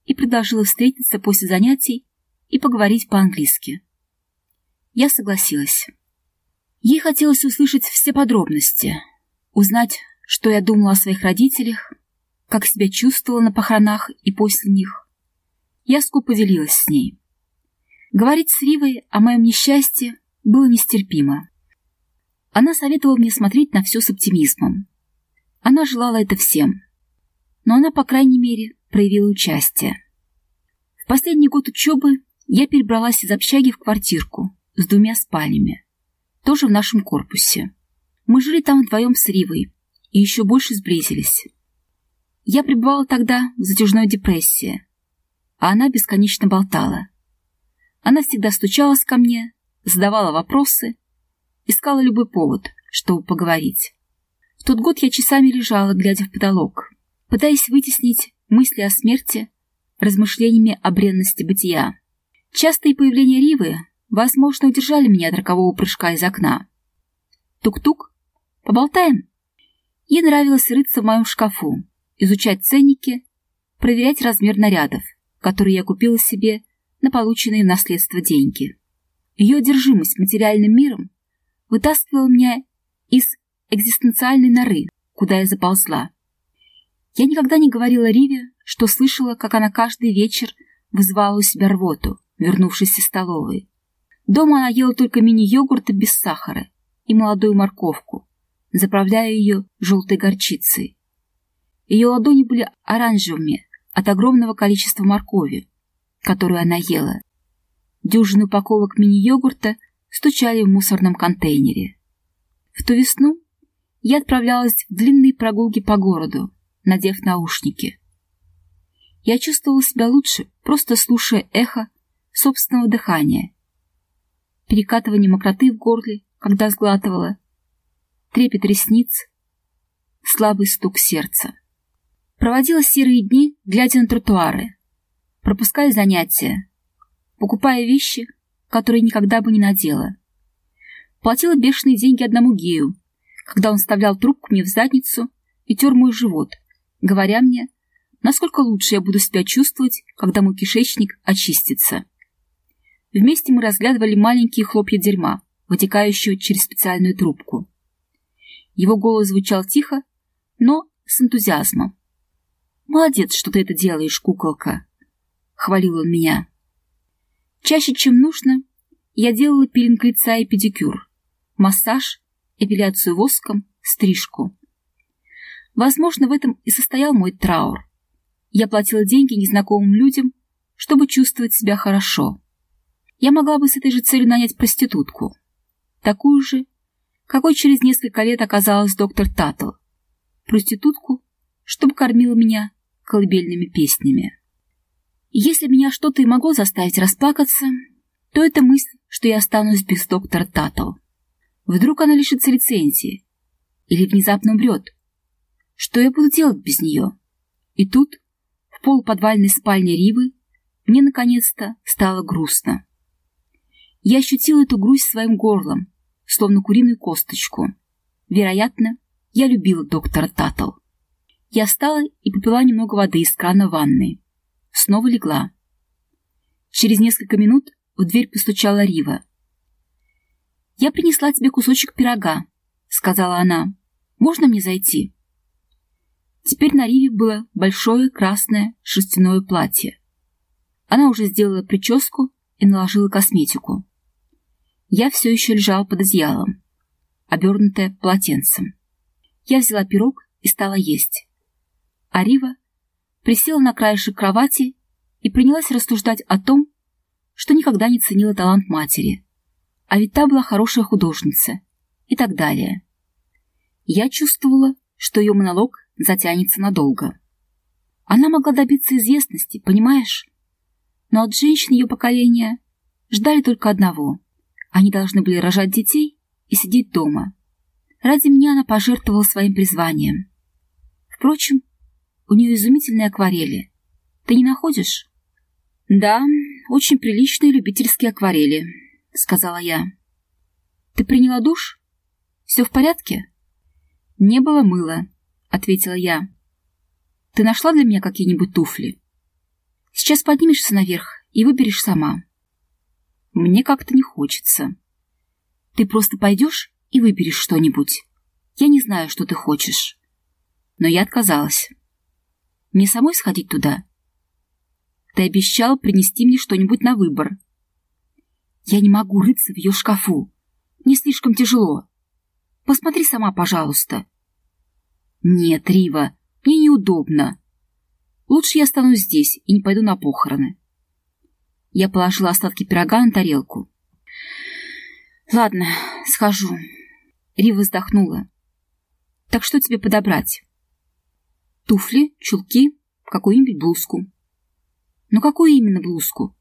И предложила встретиться после занятий и поговорить по-английски. Я согласилась. Ей хотелось услышать все подробности, узнать, что я думала о своих родителях, как себя чувствовала на похоронах и после них. Я скупо делилась с ней. Говорить с Ривой о моем несчастье было нестерпимо. Она советовала мне смотреть на все с оптимизмом. Она желала это всем. Но она, по крайней мере, проявила участие. В последний год учебы я перебралась из общаги в квартирку, с двумя спальнями, тоже в нашем корпусе. Мы жили там вдвоем с Ривой и еще больше сблизились. Я пребывала тогда в затяжной депрессии, а она бесконечно болтала. Она всегда стучалась ко мне, задавала вопросы, искала любой повод, чтобы поговорить. В тот год я часами лежала, глядя в потолок, пытаясь вытеснить мысли о смерти размышлениями о бренности бытия. Частые появления Ривы возможно, удержали меня от рокового прыжка из окна. Тук-тук. Поболтаем? Ей нравилось рыться в моем шкафу, изучать ценники, проверять размер нарядов, которые я купила себе на полученные в наследство деньги. Ее одержимость материальным миром вытаскивала меня из экзистенциальной норы, куда я заползла. Я никогда не говорила Риве, что слышала, как она каждый вечер вызывала у себя рвоту — вернувшись из столовой. Дома она ела только мини-йогурты без сахара и молодую морковку, заправляя ее желтой горчицей. Ее ладони были оранжевыми от огромного количества моркови, которую она ела. Дюжины упаковок мини-йогурта стучали в мусорном контейнере. В ту весну я отправлялась в длинные прогулки по городу, надев наушники. Я чувствовала себя лучше, просто слушая эхо собственного дыхания, перекатывание мокроты в горле, когда сглатывала, трепет ресниц, слабый стук сердца. Проводила серые дни, глядя на тротуары, пропуская занятия, покупая вещи, которые никогда бы не надела. Платила бешеные деньги одному гею, когда он вставлял трубку мне в задницу и тер мой живот, говоря мне, насколько лучше я буду себя чувствовать, когда мой кишечник очистится. Вместе мы разглядывали маленькие хлопья дерьма, вытекающего через специальную трубку. Его голос звучал тихо, но с энтузиазмом. «Молодец, что ты это делаешь, куколка!» — хвалил он меня. Чаще, чем нужно, я делала пилинг лица и педикюр, массаж, эпиляцию воском, стрижку. Возможно, в этом и состоял мой траур. Я платила деньги незнакомым людям, чтобы чувствовать себя хорошо. Я могла бы с этой же целью нанять проститутку. Такую же, какой через несколько лет оказалась доктор Таттл. Проститутку, чтобы кормила меня колыбельными песнями. Если меня что-то и могло заставить расплакаться, то это мысль, что я останусь без доктора Таттл. Вдруг она лишится лицензии или внезапно умрет. Что я буду делать без нее? И тут, в полуподвальной спальне Ривы, мне наконец-то стало грустно. Я ощутила эту грусть своим горлом, словно куриную косточку. Вероятно, я любила доктора Таттл. Я встала и попила немного воды из крана ванной. Снова легла. Через несколько минут в дверь постучала Рива. «Я принесла тебе кусочек пирога», — сказала она. «Можно мне зайти?» Теперь на Риве было большое красное шерстяное платье. Она уже сделала прическу и наложила косметику. Я все еще лежала под одеялом, обернутая полотенцем. Я взяла пирог и стала есть. А Рива присела на краешек кровати и принялась рассуждать о том, что никогда не ценила талант матери, а ведь та была хорошая художница и так далее. Я чувствовала, что ее монолог затянется надолго. Она могла добиться известности, понимаешь? Но от женщин ее поколения ждали только одного. Они должны были рожать детей и сидеть дома. Ради меня она пожертвовала своим призванием. Впрочем, у нее изумительные акварели. Ты не находишь? Да, очень приличные любительские акварели, сказала я. Ты приняла душ? Все в порядке? Не было мыла, ответила я. Ты нашла для меня какие-нибудь туфли? Сейчас поднимешься наверх и выберешь сама. Мне как-то не хочется. Ты просто пойдешь и выберешь что-нибудь. Я не знаю, что ты хочешь. Но я отказалась. Мне самой сходить туда? Ты обещал принести мне что-нибудь на выбор. Я не могу рыться в ее шкафу. Не слишком тяжело. Посмотри сама, пожалуйста. Нет, Рива, мне неудобно. Лучше я останусь здесь и не пойду на похороны. Я положила остатки пирога на тарелку. Ладно, схожу. Рива вздохнула. Так что тебе подобрать? Туфли, чулки, какую-нибудь блузку. Ну какую именно блузку?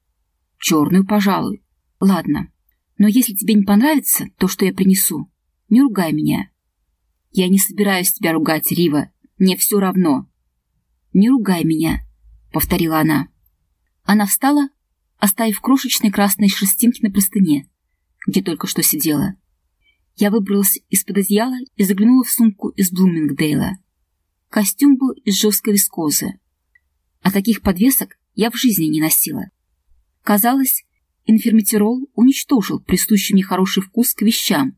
Черную, пожалуй. Ладно. Но если тебе не понравится то, что я принесу, не ругай меня. Я не собираюсь тебя ругать, Рива. Мне все равно. Не ругай меня, повторила она. Она встала, оставив крошечные красные шерстинки на простыне, где только что сидела. Я выбралась из-под одеяла и заглянула в сумку из Блумингдейла. Костюм был из жесткой вискозы. А таких подвесок я в жизни не носила. Казалось, инферметирол уничтожил присущий мне хороший вкус к вещам.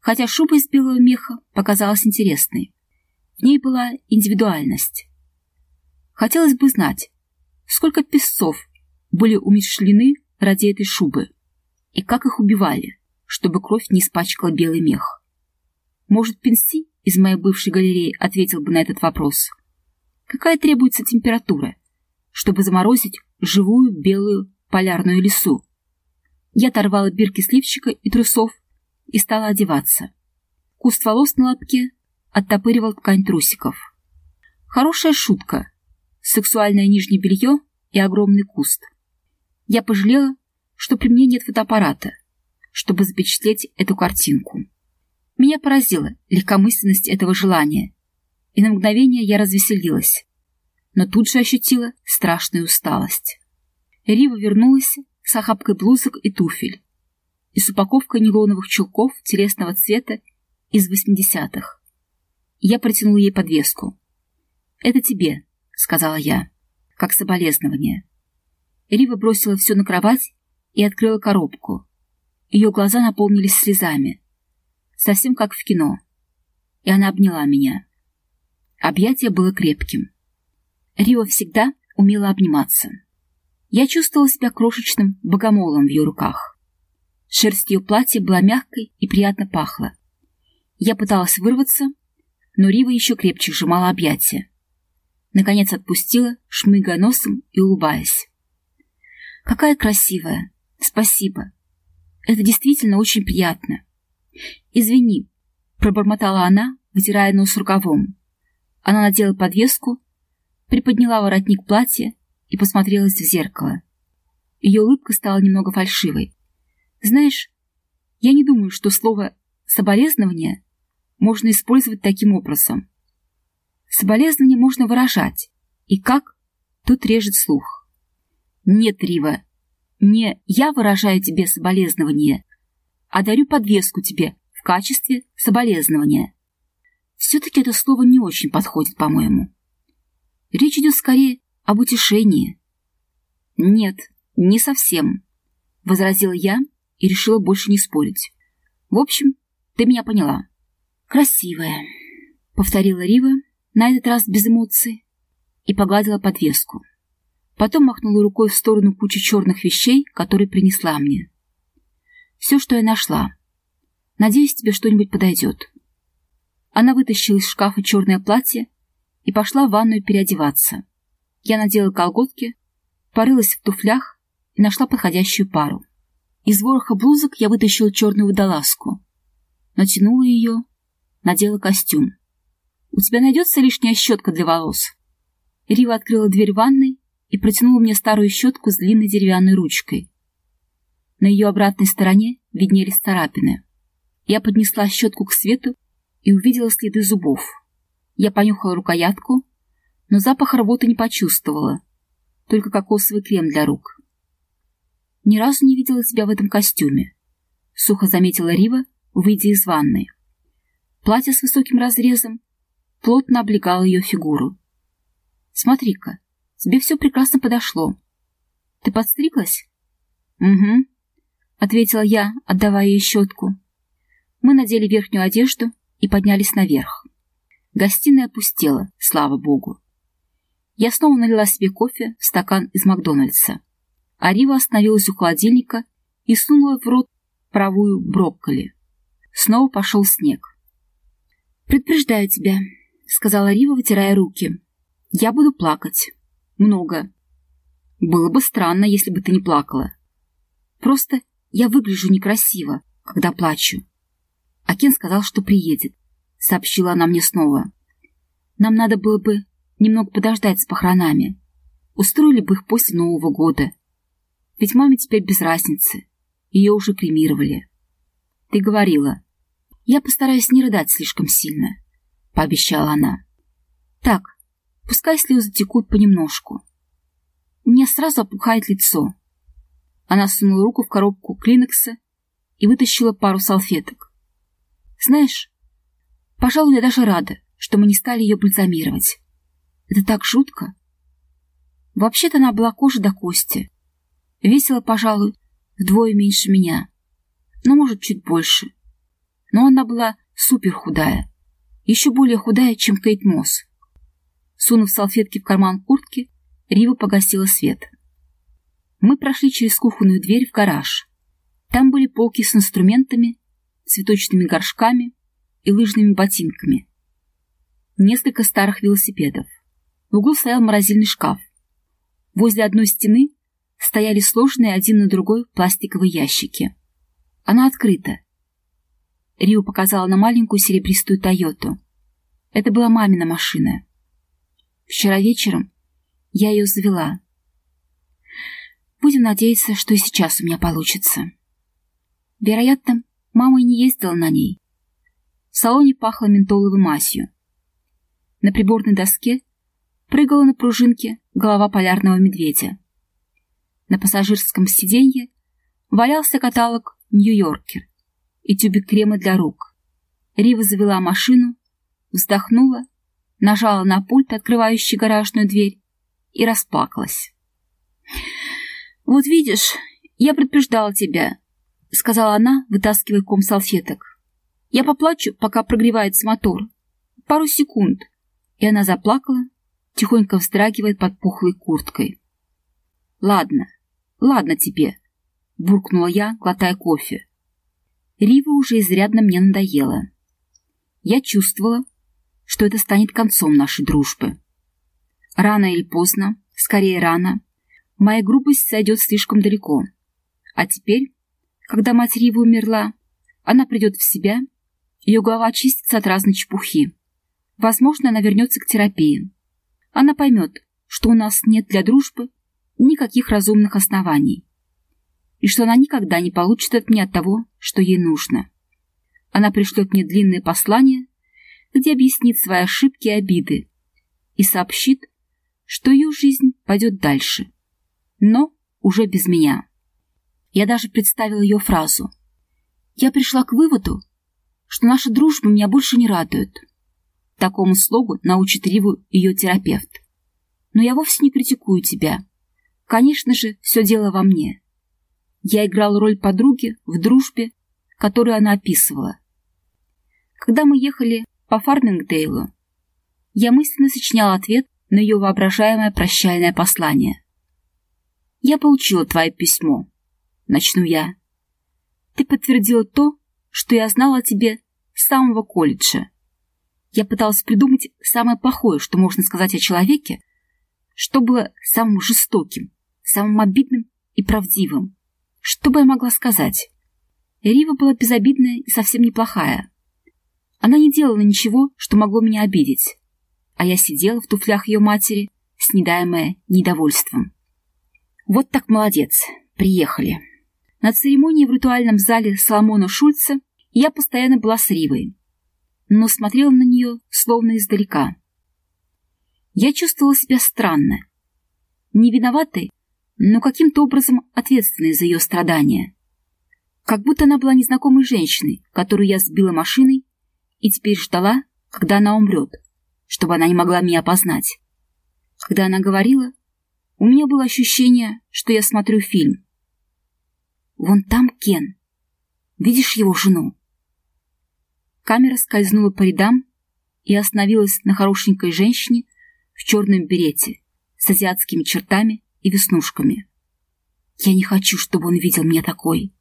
Хотя шуба из белого меха показалась интересной. В ней была индивидуальность. Хотелось бы знать, сколько песцов были умершлены ради этой шубы? И как их убивали, чтобы кровь не испачкала белый мех? Может, Пенси из моей бывшей галереи ответил бы на этот вопрос. Какая требуется температура, чтобы заморозить живую белую полярную лису? Я оторвала бирки сливчика и трусов и стала одеваться. Куст волос на лобке оттопыривал ткань трусиков. Хорошая шутка. Сексуальное нижнее белье и огромный куст. Я пожалела, что при мне нет фотоаппарата, чтобы запечатлеть эту картинку. Меня поразила легкомысленность этого желания, и на мгновение я развеселилась, но тут же ощутила страшную усталость. Рива вернулась с охапкой блузок и туфель и с упаковкой нейлоновых чулков телесного цвета из восьмидесятых. Я протянула ей подвеску. «Это тебе», — сказала я, как соболезнование. Рива бросила все на кровать и открыла коробку. Ее глаза наполнились слезами, совсем как в кино. И она обняла меня. Объятие было крепким. Рива всегда умела обниматься. Я чувствовала себя крошечным богомолом в ее руках. Шерсть ее платья была мягкой и приятно пахла. Я пыталась вырваться, но Рива еще крепче сжимала объятия. Наконец отпустила, шмыгая носом и улыбаясь. «Какая красивая! Спасибо! Это действительно очень приятно!» «Извини», — пробормотала она, вытирая нос рукавом. Она надела подвеску, приподняла воротник платья и посмотрелась в зеркало. Ее улыбка стала немного фальшивой. «Знаешь, я не думаю, что слово «соболезнование» можно использовать таким образом. Соболезнование можно выражать. И как? Тут режет слух. Нет, Рива, не я выражаю тебе соболезнование, а дарю подвеску тебе качестве соболезнования. Все-таки это слово не очень подходит, по-моему. Речь идет скорее об утешении. Нет, не совсем, — возразила я и решила больше не спорить. В общем, ты меня поняла. Красивая, — повторила Рива, на этот раз без эмоций, и погладила подвеску. Потом махнула рукой в сторону кучи черных вещей, которые принесла мне. Все, что я нашла. Надеюсь, тебе что-нибудь подойдет. Она вытащила из шкафа черное платье и пошла в ванную переодеваться. Я надела колготки, порылась в туфлях и нашла подходящую пару. Из вороха блузок я вытащила черную водолазку, натянула ее, надела костюм. «У тебя найдется лишняя щетка для волос?» Рива открыла дверь ванной и протянула мне старую щетку с длинной деревянной ручкой. На ее обратной стороне виднелись царапины. Я поднесла щетку к свету и увидела следы зубов. Я понюхала рукоятку, но запах работы не почувствовала, только кокосовый крем для рук. Ни разу не видела себя в этом костюме, сухо заметила Рива, выйдя из ванной. Платье с высоким разрезом плотно облегало ее фигуру. «Смотри-ка, тебе все прекрасно подошло. Ты подстриглась?» «Угу», — ответила я, отдавая ей щетку. Мы надели верхнюю одежду и поднялись наверх. Гостиная опустела, слава богу. Я снова налила себе кофе в стакан из Макдональдса. Арива остановилась у холодильника и сунула в рот правую брокколи. Снова пошел снег. «Предупреждаю тебя», — сказала Рива, вытирая руки. «Я буду плакать. Много. Было бы странно, если бы ты не плакала. Просто я выгляжу некрасиво, когда плачу. А Кен сказал, что приедет, — сообщила она мне снова. Нам надо было бы немного подождать с похоронами. Устроили бы их после Нового года. Ведь маме теперь без разницы. Ее уже кремировали. Ты говорила. Я постараюсь не рыдать слишком сильно, — пообещала она. Так, пускай слезы текут понемножку. Меня сразу опухает лицо. Она сунула руку в коробку клинекса и вытащила пару салфеток. «Знаешь, пожалуй, я даже рада, что мы не стали ее бальзамировать. Это так жутко. Вообще-то она была кожа до кости. Весила, пожалуй, вдвое меньше меня. Ну, может, чуть больше. Но она была супер худая. Еще более худая, чем Кейт Мосс. Сунув салфетки в карман куртки, Рива погасила свет. Мы прошли через кухонную дверь в гараж. Там были полки с инструментами, цветочными горшками и лыжными ботинками. Несколько старых велосипедов. В углу стоял морозильный шкаф. Возле одной стены стояли сложенные один на другой пластиковые ящики. Она открыта. Рио показала на маленькую серебристую «Тойоту». Это была мамина машина. Вчера вечером я ее завела. Будем надеяться, что и сейчас у меня получится. Вероятно, мама и не ездила на ней. В салоне пахло ментоловой мазью. На приборной доске прыгала на пружинке голова полярного медведя. На пассажирском сиденье валялся каталог «Нью-Йоркер» и тюбик крема для рук. Рива завела машину, вздохнула, нажала на пульт, открывающий гаражную дверь, и расплакалась. «Вот видишь, я предупреждала тебя», — сказала она, вытаскивая ком салфеток. «Я поплачу, пока прогревается мотор. Пару секунд». И она заплакала, тихонько вздрагивая под пухлой курткой. «Ладно, ладно тебе», — буркнула я, глотая кофе. Рива уже изрядно мне надоела. Я чувствовала, что это станет концом нашей дружбы. Рано или поздно, скорее рано, моя грубость зайдет слишком далеко. А теперь, когда мать Ривы умерла, она придет в себя, ее голова очистится от разной чепухи. Возможно, она вернется к терапии. Она поймет, что у нас нет для дружбы никаких разумных оснований и что она никогда не получит от меня того, что ей нужно. Она пришлет мне длинное послание, где объяснит свои ошибки и обиды и сообщит, что ее жизнь пойдет дальше, но уже без меня. Я даже представила ее фразу. Я пришла к выводу, что наша дружба меня больше не радует. Такому слогу научит Риву ее терапевт. Но я вовсе не критикую тебя. Конечно же, все дело во мне. Я играл роль подруги в дружбе, которую она описывала. Когда мы ехали по Фармингдейлу, я мысленно сочинял ответ на ее воображаемое прощальное послание. «Я получила твое письмо», — начну я. «Ты подтвердила то, что я знала о тебе с самого колледжа. Я пыталась придумать самое плохое, что можно сказать о человеке, что было самым жестоким, самым обидным и правдивым. Что бы я могла сказать? Рива была безобидная и совсем неплохая. Она не делала ничего, что могло меня обидеть. А я сидела в туфлях ее матери, снедаемая недовольством. Вот так молодец. Приехали. На церемонии в ритуальном зале Соломона Шульца я постоянно была с Ривой, но смотрела на нее словно издалека. Я чувствовала себя странно. Не виноватой, но каким-то образом ответственной за ее страдания. Как будто она была незнакомой женщиной, которую я сбила машиной и теперь ждала, когда она умрет, чтобы она не могла меня опознать. Когда она говорила, у меня было ощущение, что я смотрю фильм. Вон там Кен. Видишь его жену? Камера скользнула по рядам и остановилась на хорошенькой женщине в черном берете с азиатскими чертами и веснушками. Я не хочу, чтобы он видел меня такой.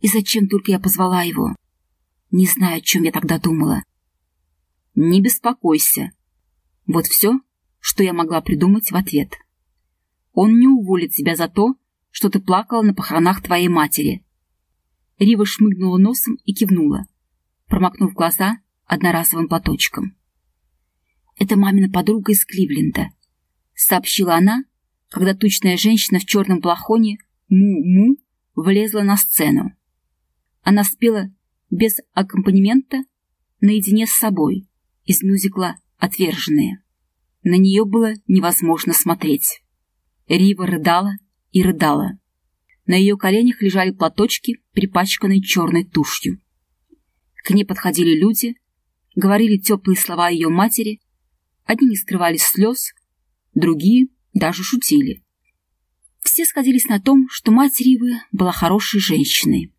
И зачем только я позвала его? Не знаю, о чем я тогда думала. Не беспокойся. Вот все, что я могла придумать в ответ. Он не уволит тебя за то, что ты плакала на похоронах твоей матери. Рива шмыгнула носом и кивнула, промокнув глаза одноразовым платочком. «Это мамина подруга из Кливленда», — сообщила она, когда тучная женщина в черном плахоне «Му-му» влезла на сцену. Она спела без аккомпанемента наедине с собой из мюзикла «Отверженные». На нее было невозможно смотреть. Рива рыдала и рыдала. На ее коленях лежали платочки, перепачканные черной тушью. К ней подходили люди, говорили теплые слова ее матери, одни не скрывали слез, другие даже шутили. Все сходились на том, что мать Ривы была хорошей женщиной,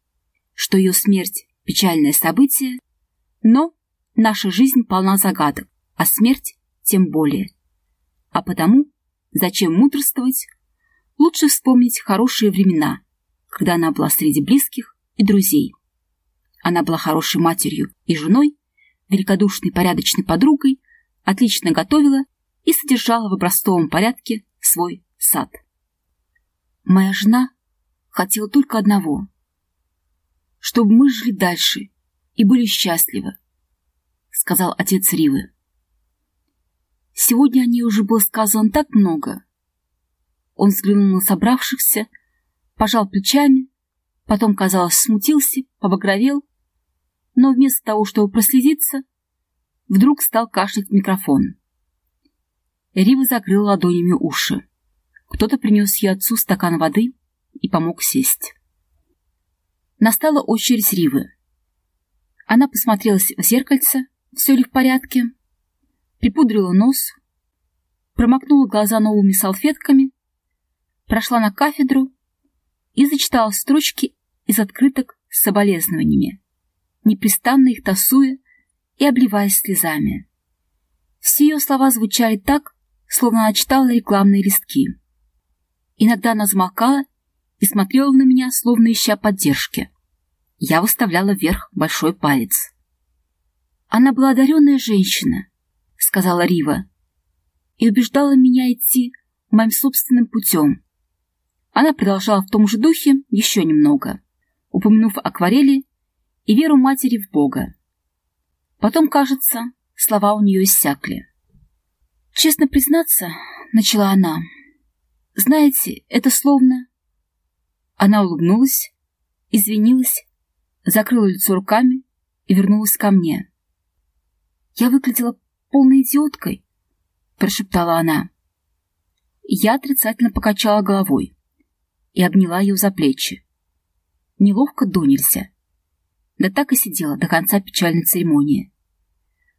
что ее смерть – печальное событие, но наша жизнь полна загадок, а смерть тем более. А потому, зачем мудрствовать, лучше вспомнить хорошие времена, когда она была среди близких и друзей. Она была хорошей матерью и женой, великодушной порядочной подругой, отлично готовила и содержала в образцовом порядке свой сад. Моя жена хотела только одного — чтобы мы жили дальше и были счастливы, — сказал отец Ривы. Сегодня о ней уже было сказано так много. Он взглянул на собравшихся, пожал плечами, потом, казалось, смутился, побагровел, но вместо того, чтобы проследиться, вдруг стал кашлять в микрофон. Рива закрыл ладонями уши. Кто-то принес ей отцу стакан воды и помог сесть. Настала очередь Ривы. Она посмотрелась в зеркальце, все ли в порядке, припудрила нос, промокнула глаза новыми салфетками, прошла на кафедру и зачитала строчки из открыток с соболезнованиями, непрестанно их тасуя и обливаясь слезами. Все ее слова звучали так, словно она читала рекламные листки. Иногда она замолкала и смотрела на меня, словно ища поддержки. Я выставляла вверх большой палец. «Она была одаренная женщина», — сказала Рива, и убеждала меня идти моим собственным путем. Она продолжала в том же духе еще немного, упомянув акварели и веру матери в Бога. Потом, кажется, слова у нее иссякли. «Честно признаться, — начала она, — знаете, это словно...» Она улыбнулась, извинилась, закрыла лицо руками и вернулась ко мне. «Я выглядела полной идиоткой», — прошептала она. Я отрицательно покачала головой и обняла ее за плечи. Неловко до. Да так и сидела до конца печальной церемонии.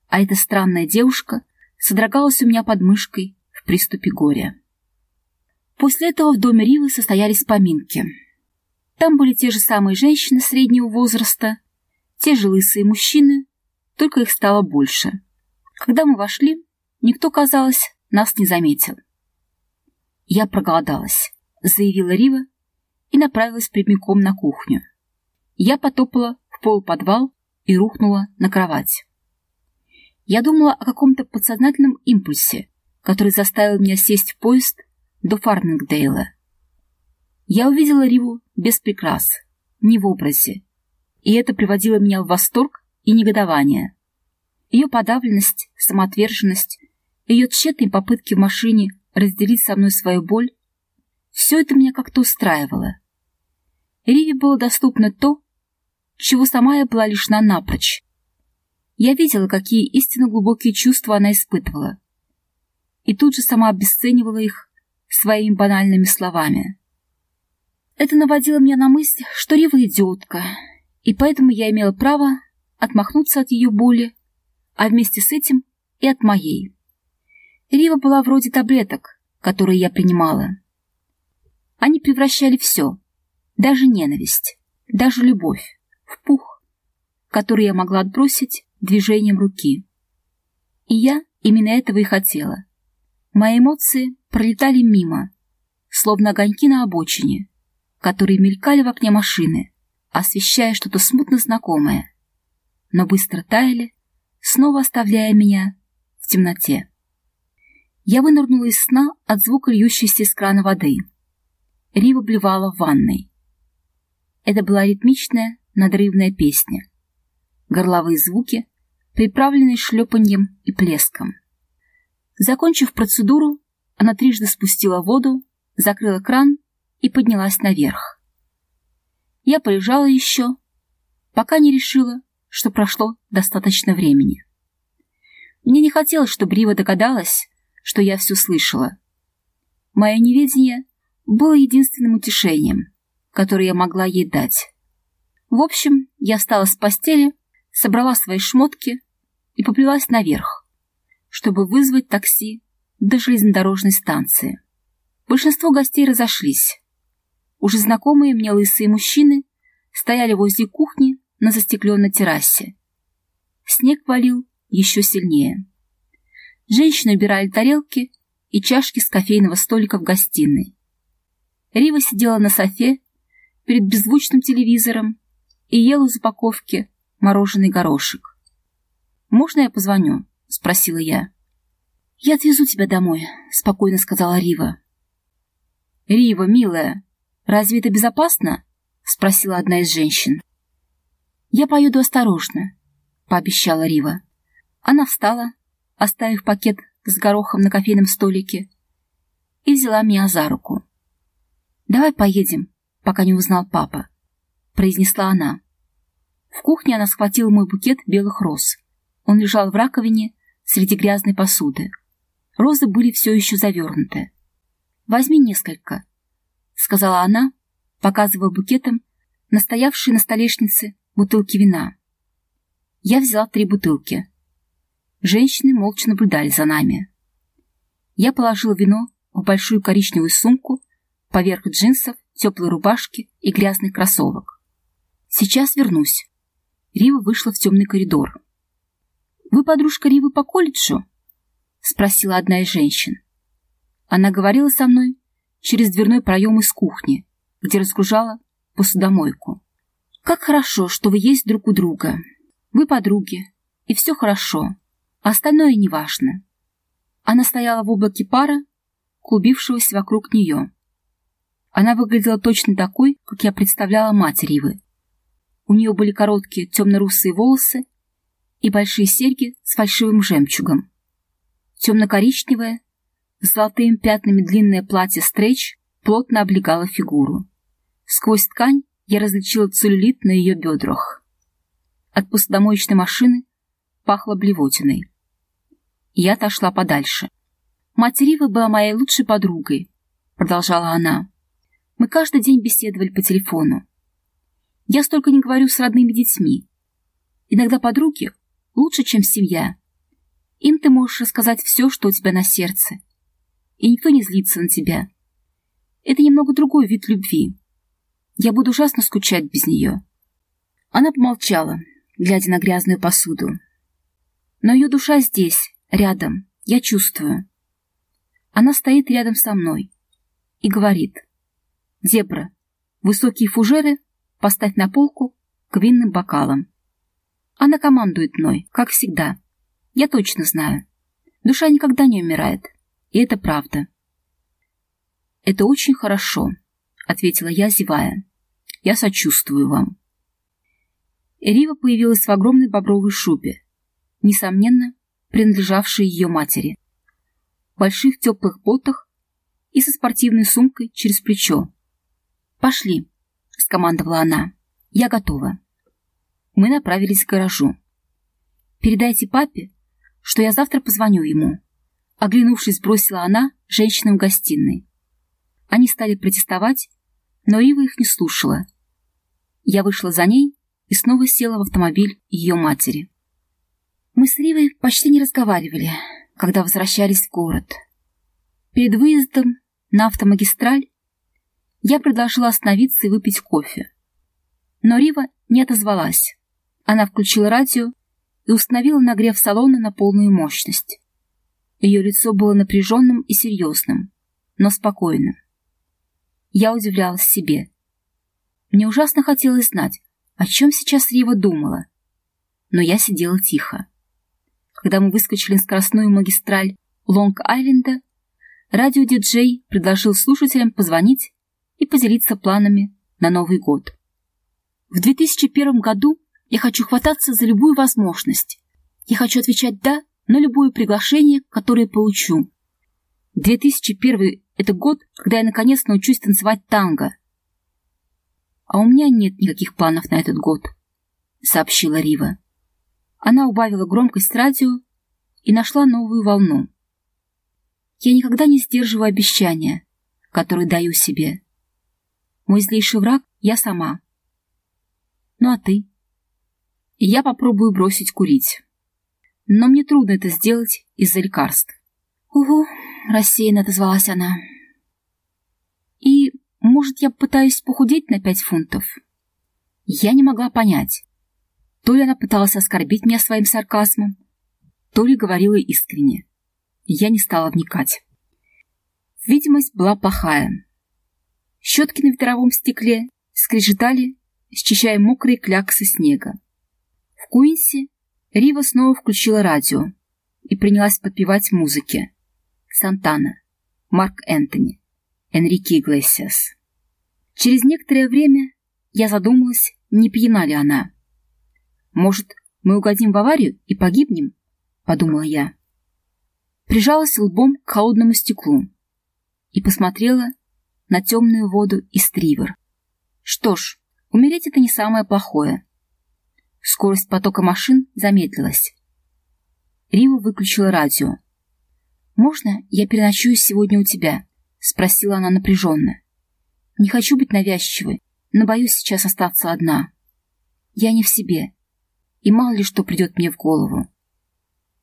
А эта странная девушка содрогалась у меня под мышкой в приступе горя. После этого в доме Ривы состоялись поминки — там были те же самые женщины среднего возраста, те же лысые мужчины, только их стало больше. Когда мы вошли, никто, казалось, нас не заметил. «Я проголодалась», — заявила Рива и направилась прямиком на кухню. Я потопала в полуподвал и рухнула на кровать. Я думала о каком-то подсознательном импульсе, который заставил меня сесть в поезд до Фарнингдейла. Я увидела Риву без прикрас, не в образе, и это приводило меня в восторг и негодование. Ее подавленность, самоотверженность, ее тщетные попытки в машине разделить со мной свою боль — все это меня как-то устраивало. Риве было доступно то, чего сама я была лишена напрочь. Я видела, какие истинно глубокие чувства она испытывала, и тут же сама обесценивала их своими банальными словами. Это наводило меня на мысль, что Рива идиотка, и поэтому я имела право отмахнуться от ее боли, а вместе с этим и от моей. Рива была вроде таблеток, которые я принимала. Они превращали все, даже ненависть, даже любовь, в пух, который я могла отбросить движением руки. И я именно этого и хотела. Мои эмоции пролетали мимо, словно огоньки на обочине, которые мелькали в окне машины, освещая что-то смутно знакомое, но быстро таяли, снова оставляя меня в темноте. Я вынырнула из сна от звука льющейся из крана воды. Рива блевала в ванной. Это была ритмичная, надрывная песня. Горловые звуки, приправленные шлепаньем и плеском. Закончив процедуру, она трижды спустила воду, закрыла кран и поднялась наверх. Я полежала еще, пока не решила, что прошло достаточно времени. Мне не хотелось, чтобы Рива догадалась, что я все слышала. Мое неведение было единственным утешением, которое я могла ей дать. В общем, я встала с постели, собрала свои шмотки и поплелась наверх, чтобы вызвать такси до железнодорожной станции. Большинство гостей разошлись. Уже знакомые мне лысые мужчины стояли возле кухни на застекленной террасе. Снег валил еще сильнее. Женщины убирали тарелки и чашки с кофейного столика в гостиной. Рива сидела на софе перед беззвучным телевизором и ела из упаковки мороженый горошек. «Можно я позвоню?» — спросила я. «Я отвезу тебя домой», — спокойно сказала Рива. «Рива, милая, разве это безопасно?» — спросила одна из женщин. «Я поеду осторожно», — пообещала Рива. Она встала, оставив пакет с горохом на кофейном столике, и взяла меня за руку. «Давай поедем, пока не узнал папа», — произнесла она. В кухне она схватила мой букет белых роз. Он лежал в раковине среди грязной посуды. Розы были все еще завернуты. «Возьми несколько», — сказала она, показывая букетом настоявшие на столешнице бутылки вина. Я взяла три бутылки. Женщины молча наблюдали за нами. Я положила вино в большую коричневую сумку поверх джинсов, теплой рубашки и грязных кроссовок. «Сейчас вернусь». Рива вышла в темный коридор. «Вы подружка Ривы по колледжу?» — спросила одна из женщин. Она говорила со мной через дверной проем из кухни, где разгружала посудомойку. «Как хорошо, что вы есть друг у друга. Вы подруги, и все хорошо, а остальное неважно». Она стояла в облаке пара, клубившегося вокруг нее. Она выглядела точно такой, как я представляла мать Ривы. У нее были короткие темно-русые волосы и большие серьги с фальшивым жемчугом. Темно-коричневое, с золотыми пятнами длинное платье стрейч плотно облегало фигуру. Сквозь ткань я различила целлюлит на ее бедрах. От посудомоечной машины пахло блевотиной. Я отошла подальше. Мать Ривы была моей лучшей подругой, продолжала она. Мы каждый день беседовали по телефону. Я столько не говорю с родными детьми. Иногда подруги лучше, чем семья. Им ты можешь рассказать все, что у тебя на сердце. И никто не злится на тебя. Это немного другой вид любви. Я буду ужасно скучать без нее. Она помолчала, глядя на грязную посуду. Но ее душа здесь, рядом, я чувствую. Она стоит рядом со мной и говорит. «Дебра, высокие фужеры поставь на полку к винным бокалам. Она командует мной, как всегда. Я точно знаю. Душа никогда не умирает. И это правда. «Это очень хорошо», — ответила я, зевая. «Я сочувствую вам». Рива появилась в огромной бобровой шубе, несомненно, принадлежавшей ее матери, в больших теплых ботах и со спортивной сумкой через плечо. «Пошли», — скомандовала она. «Я готова». Мы направились к гаражу. «Передайте папе, что я завтра позвоню ему». Оглянувшись, бросила она женщинам в гостиной. Они стали протестовать, но Ива их не слушала. Я вышла за ней и снова села в автомобиль ее матери. Мы с Ривой почти не разговаривали, когда возвращались в город. Перед выездом на автомагистраль я предложила остановиться и выпить кофе. Но Рива не отозвалась. Она включила радио и установила нагрев салона на полную мощность. Ее лицо было напряженным и серьезным, но спокойным. Я удивлялась себе. Мне ужасно хотелось знать, о чем сейчас Рива думала. Но я сидела тихо. Когда мы выскочили на скоростную магистраль Лонг-Айленда, радиодиджей предложил слушателям позвонить и поделиться планами на Новый год. В 2001 году я хочу хвататься за любую возможность. Я хочу отвечать «да» на любое приглашение, которое получу. 2001 — это год, когда я наконец научусь танцевать танго. А у меня нет никаких планов на этот год, — сообщила Рива. Она убавила громкость радио и нашла новую волну. Я никогда не сдерживаю обещания, которые даю себе. Мой злейший враг — я сама. Ну а ты? я попробую бросить курить. Но мне трудно это сделать из-за лекарств. Угу, рассеянно отозвалась она. И, может, я пытаюсь похудеть на пять фунтов? Я не могла понять. То ли она пыталась оскорбить меня своим сарказмом, то ли говорила искренне. Я не стала вникать. Видимость была плохая. Щетки на ветровом стекле скрежетали, счищая мокрые кляксы снега. В Куинсе Рива снова включила радио и принялась подпевать музыке. Сантана, Марк Энтони, Энрике Иглесиас. Через некоторое время я задумалась, не пьяна ли она. Может, мы угодим в аварию и погибнем? Подумала я. Прижалась лбом к холодному стеклу и посмотрела на темную воду из тривер. Что ж, умереть это не самое плохое. Скорость потока машин замедлилась. Рива выключила радио. «Можно я переночую сегодня у тебя?» — спросила она напряженно. «Не хочу быть навязчивой, но боюсь сейчас остаться одна. Я не в себе, и мало ли что придет мне в голову».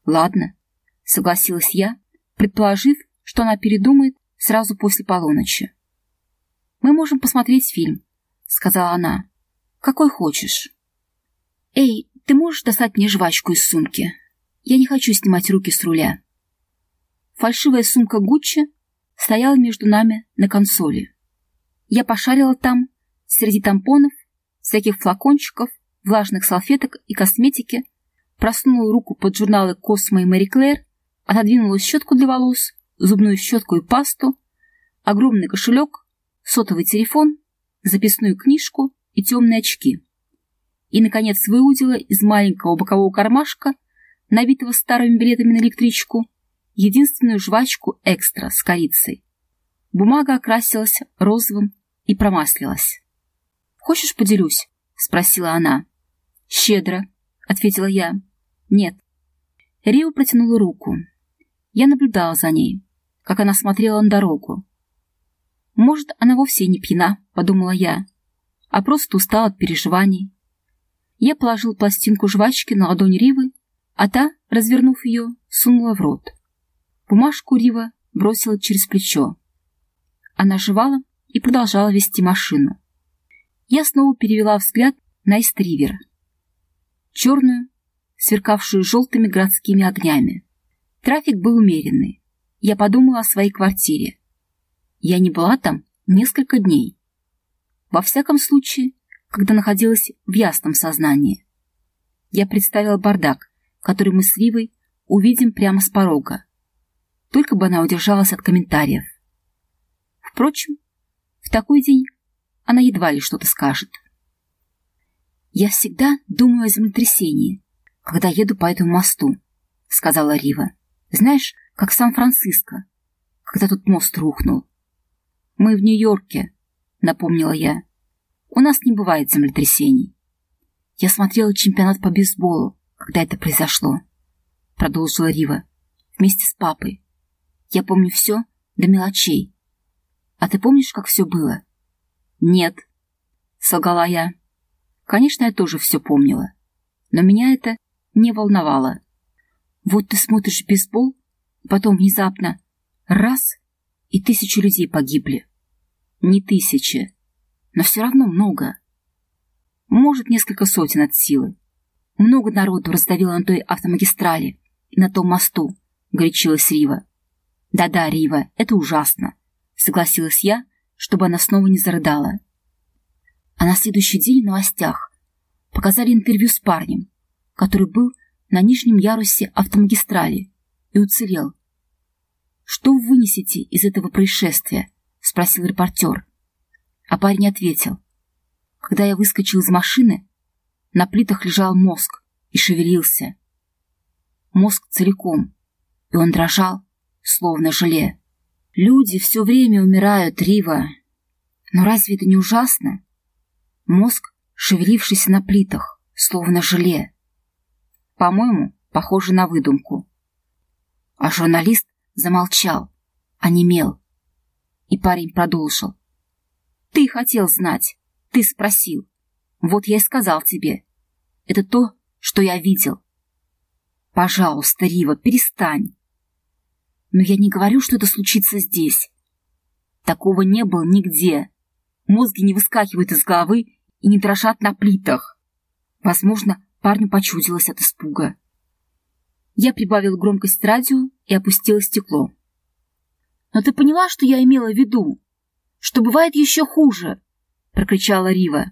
«Ладно», — согласилась я, предположив, что она передумает сразу после полуночи. «Мы можем посмотреть фильм», — сказала она. «Какой хочешь». «Эй, ты можешь достать мне жвачку из сумки? Я не хочу снимать руки с руля». Фальшивая сумка Гуччи стояла между нами на консоли. Я пошарила там, среди тампонов, всяких флакончиков, влажных салфеток и косметики, просунула руку под журналы «Космо» и «Мэри Клэр», отодвинула щетку для волос, зубную щетку и пасту, огромный кошелек, сотовый телефон, записную книжку и темные очки и, наконец, выудила из маленького бокового кармашка, набитого старыми билетами на электричку, единственную жвачку экстра с корицей. Бумага окрасилась розовым и промаслилась. «Хочешь, поделюсь?» — спросила она. «Щедро», — ответила я. «Нет». Рио протянула руку. Я наблюдала за ней, как она смотрела на дорогу. «Может, она вовсе не пьяна», — подумала я, а просто устала от переживаний. Я положил пластинку жвачки на ладонь Ривы, а та, развернув ее, сунула в рот. Бумажку Рива бросила через плечо. Она жевала и продолжала вести машину. Я снова перевела взгляд на Истривер. Черную, сверкавшую желтыми городскими огнями. Трафик был умеренный. Я подумала о своей квартире. Я не была там несколько дней. Во всяком случае, когда находилась в ясном сознании. Я представила бардак, который мы с Ривой увидим прямо с порога. Только бы она удержалась от комментариев. Впрочем, в такой день она едва ли что-то скажет. «Я всегда думаю о землетрясении, когда еду по этому мосту», — сказала Рива. «Знаешь, как Сан-Франциско, когда тут мост рухнул». «Мы в Нью-Йорке», — напомнила я. У нас не бывает землетрясений. Я смотрела чемпионат по бейсболу, когда это произошло. Продолжила Рива. Вместе с папой. Я помню все до мелочей. А ты помнишь, как все было? Нет, солгала я. Конечно, я тоже все помнила. Но меня это не волновало. Вот ты смотришь бейсбол, потом внезапно раз, и тысячи людей погибли. Не тысячи, но все равно много. Может, несколько сотен от силы. Много народу раздавило на той автомагистрали и на том мосту, горячилась Рива. Да-да, Рива, это ужасно, согласилась я, чтобы она снова не зарыдала. А на следующий день в новостях показали интервью с парнем, который был на нижнем ярусе автомагистрали и уцелел. «Что вы вынесете из этого происшествия?» — спросил репортер. А парень ответил. Когда я выскочил из машины, на плитах лежал мозг и шевелился. Мозг целиком, и он дрожал, словно желе. Люди все время умирают, Рива. Но разве это не ужасно? Мозг, шевелившийся на плитах, словно желе. По-моему, похоже на выдумку. А журналист замолчал, онемел. И парень продолжил. Ты хотел знать. Ты спросил. Вот я и сказал тебе. Это то, что я видел. Пожалуйста, Рива, перестань. Но я не говорю, что это случится здесь. Такого не было нигде. Мозги не выскакивают из головы и не дрожат на плитах. Возможно, парню почудилось от испуга. Я прибавил громкость радио и опустила стекло. «Но ты поняла, что я имела в виду?» что бывает еще хуже!» — прокричала Рива.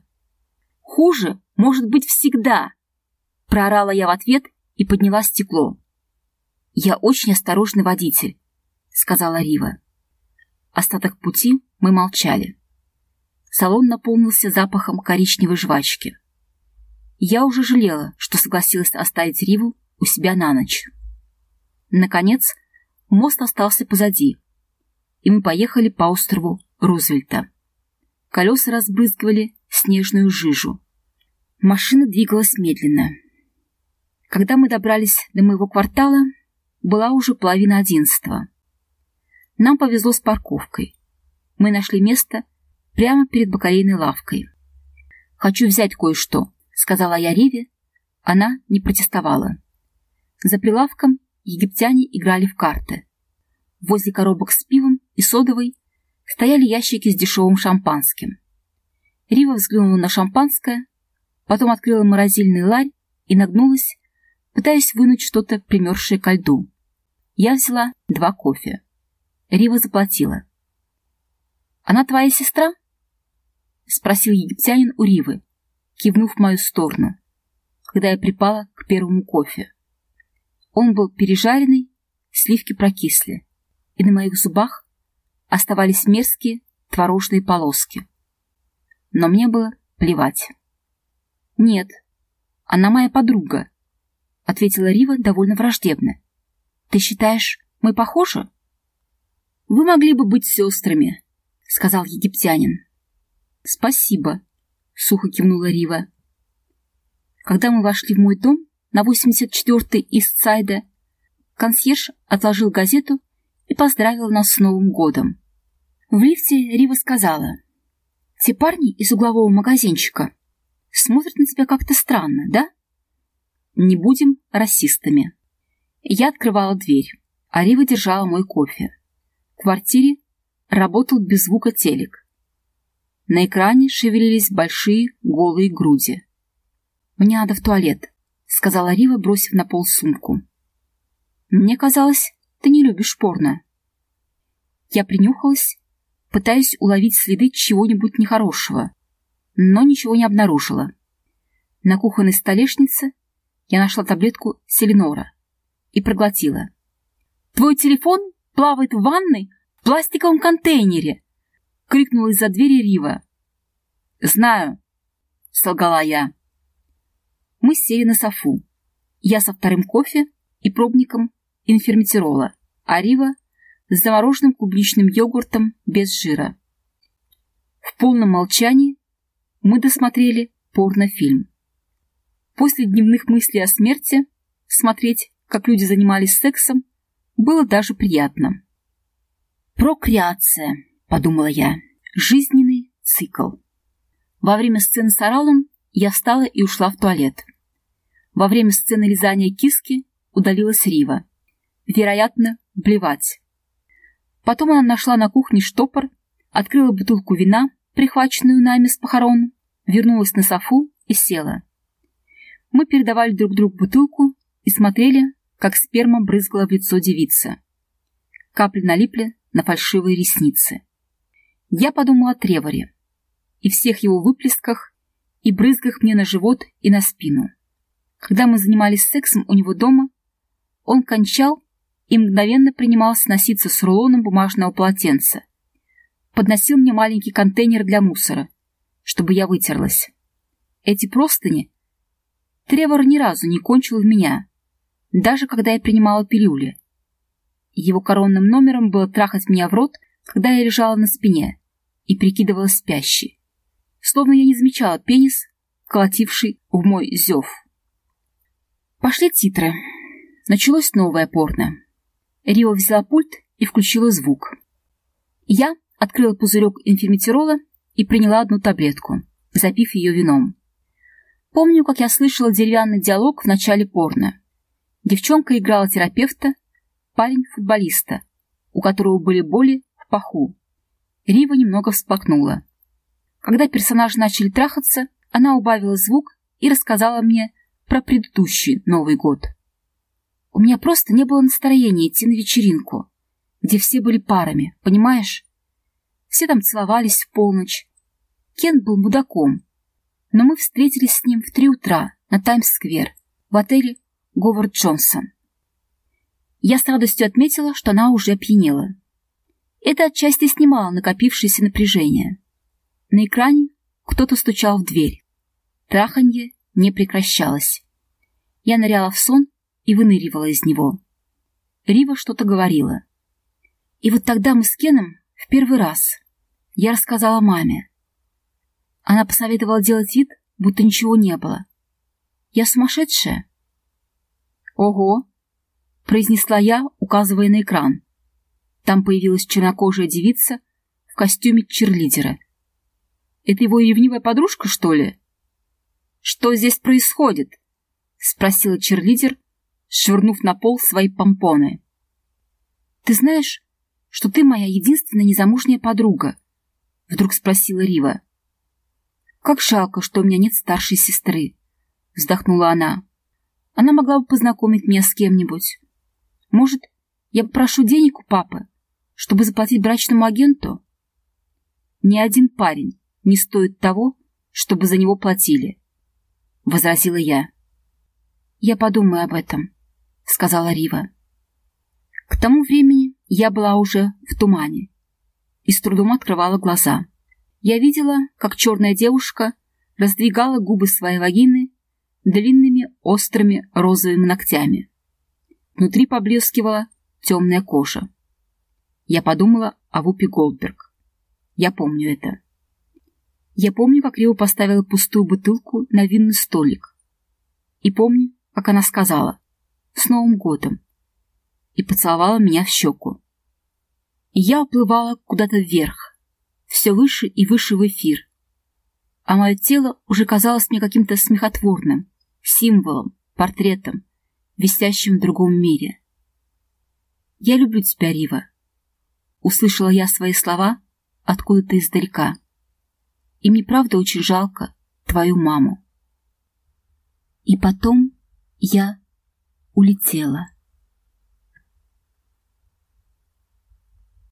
«Хуже может быть всегда!» — проорала я в ответ и подняла стекло. «Я очень осторожный водитель», — сказала Рива. Остаток пути мы молчали. Салон наполнился запахом коричневой жвачки. Я уже жалела, что согласилась оставить Риву у себя на ночь. Наконец, мост остался позади, и мы поехали по острову Рузвельта. Колеса разбрызгивали снежную жижу. Машина двигалась медленно. Когда мы добрались до моего квартала, была уже половина одиннадцатого. Нам повезло с парковкой. Мы нашли место прямо перед бакалейной лавкой. «Хочу взять кое-что», — сказала я Риве. Она не протестовала. За прилавком египтяне играли в карты. Возле коробок с пивом и содовой стояли ящики с дешевым шампанским. Рива взглянула на шампанское, потом открыла морозильный ларь и нагнулась, пытаясь вынуть что-то, примерзшее ко льду. Я взяла два кофе. Рива заплатила. «Она твоя сестра?» — спросил египтянин у Ривы, кивнув в мою сторону, когда я припала к первому кофе. Он был пережаренный, сливки прокисли, и на моих зубах оставались мерзкие творожные полоски. Но мне было плевать. «Нет, она моя подруга», — ответила Рива довольно враждебно. Ты считаешь, мы похожи? Вы могли бы быть сестрами, сказал египтянин. Спасибо, сухо кивнула Рива. Когда мы вошли в мой дом на 84-й Истсайда, консьерж отложил газету и поздравил нас с Новым годом. В лифте Рива сказала, «Те парни из углового магазинчика смотрят на тебя как-то странно, да? Не будем расистами». Я открывала дверь, а Рива держала мой кофе. В квартире работал без звука телек. На экране шевелились большие голые груди. «Мне надо в туалет», — сказала Рива, бросив на пол сумку. «Мне казалось, ты не любишь порно». Я принюхалась, пытаясь уловить следы чего-нибудь нехорошего, но ничего не обнаружила. На кухонной столешнице я нашла таблетку Селенора и проглотила. «Твой телефон плавает в ванной в пластиковом контейнере!» — крикнула из-за двери Рива. «Знаю», — солгала я. Мы сели на софу. Я со вторым кофе и пробником инферметирола, а Рива с замороженным клубничным йогуртом без жира. В полном молчании мы досмотрели порнофильм. После дневных мыслей о смерти смотреть как люди занимались сексом, было даже приятно. «Прокреация», — подумала я, — «жизненный цикл». Во время сцены с оралом я встала и ушла в туалет. Во время сцены лизания киски удалилась Рива. Вероятно, блевать. Потом она нашла на кухне штопор, открыла бутылку вина, прихваченную нами с похорон, вернулась на софу и села. Мы передавали друг другу бутылку и смотрели, как сперма брызгала в лицо девицы. Капли налипли на фальшивые ресницы. Я подумала о Треворе и всех его выплесках и брызгах мне на живот и на спину. Когда мы занимались сексом у него дома, он кончал и мгновенно принимался носиться с рулоном бумажного полотенца. Подносил мне маленький контейнер для мусора, чтобы я вытерлась. Эти простыни Тревор ни разу не кончил в меня, даже когда я принимала пилюли. Его коронным номером было трахать меня в рот, когда я лежала на спине и прикидывалась спящей. Словно я не замечала пенис, колотивший в мой зев. Пошли титры. Началось новое порно. Рио взяла пульт и включила звук. Я открыла пузырек инферметирола и приняла одну таблетку, запив ее вином. Помню, как я слышала деревянный диалог в начале порно. Девчонка играла терапевта, парень — футболиста, у которого были боли в паху. Рива немного всплакнула. Когда персонажи начали трахаться, она убавила звук и рассказала мне про предыдущий Новый год. У меня просто не было настроения идти на вечеринку, где все были парами, понимаешь? Все там целовались в полночь. Кен был мудаком. Но мы встретились с ним в три утра на Таймс-сквер в отеле Говард Джонсон. Я с радостью отметила, что она уже опьянела. Это отчасти снимало накопившееся напряжение. На экране кто-то стучал в дверь. Траханье не прекращалось. Я ныряла в сон и выныривала из него. Рива что-то говорила. И вот тогда мы с Кеном в первый раз. Я рассказала маме. Она посоветовала делать вид, будто ничего не было. Я сумасшедшая? Ого! произнесла я, указывая на экран. Там появилась чернокожая девица в костюме черлидера. Это его ревнивая подружка, что ли? Что здесь происходит? спросила черлидер, швырнув на пол свои помпоны. Ты знаешь, что ты моя единственная незамужняя подруга? Вдруг спросила Рива. Как жалко, что у меня нет старшей сестры, вздохнула она. Она могла бы познакомить меня с кем-нибудь. Может, я попрошу денег у папы, чтобы заплатить брачному агенту? Ни один парень не стоит того, чтобы за него платили, — возразила я. «Я подумаю об этом», — сказала Рива. К тому времени я была уже в тумане и с трудом открывала глаза. Я видела, как черная девушка раздвигала губы своей вагины длинными острыми розовыми ногтями. Внутри поблескивала темная кожа. Я подумала о Вупи Голдберг. Я помню это. Я помню, как Рио поставила пустую бутылку на винный столик. И помню, как она сказала «С Новым годом!» и поцеловала меня в щеку. я уплывала куда-то вверх, все выше и выше в эфир. А мое тело уже казалось мне каким-то смехотворным, символом, портретом, висящим в другом мире. «Я люблю тебя, Рива», — услышала я свои слова откуда-то издалека. «И мне правда очень жалко твою маму». И потом я улетела.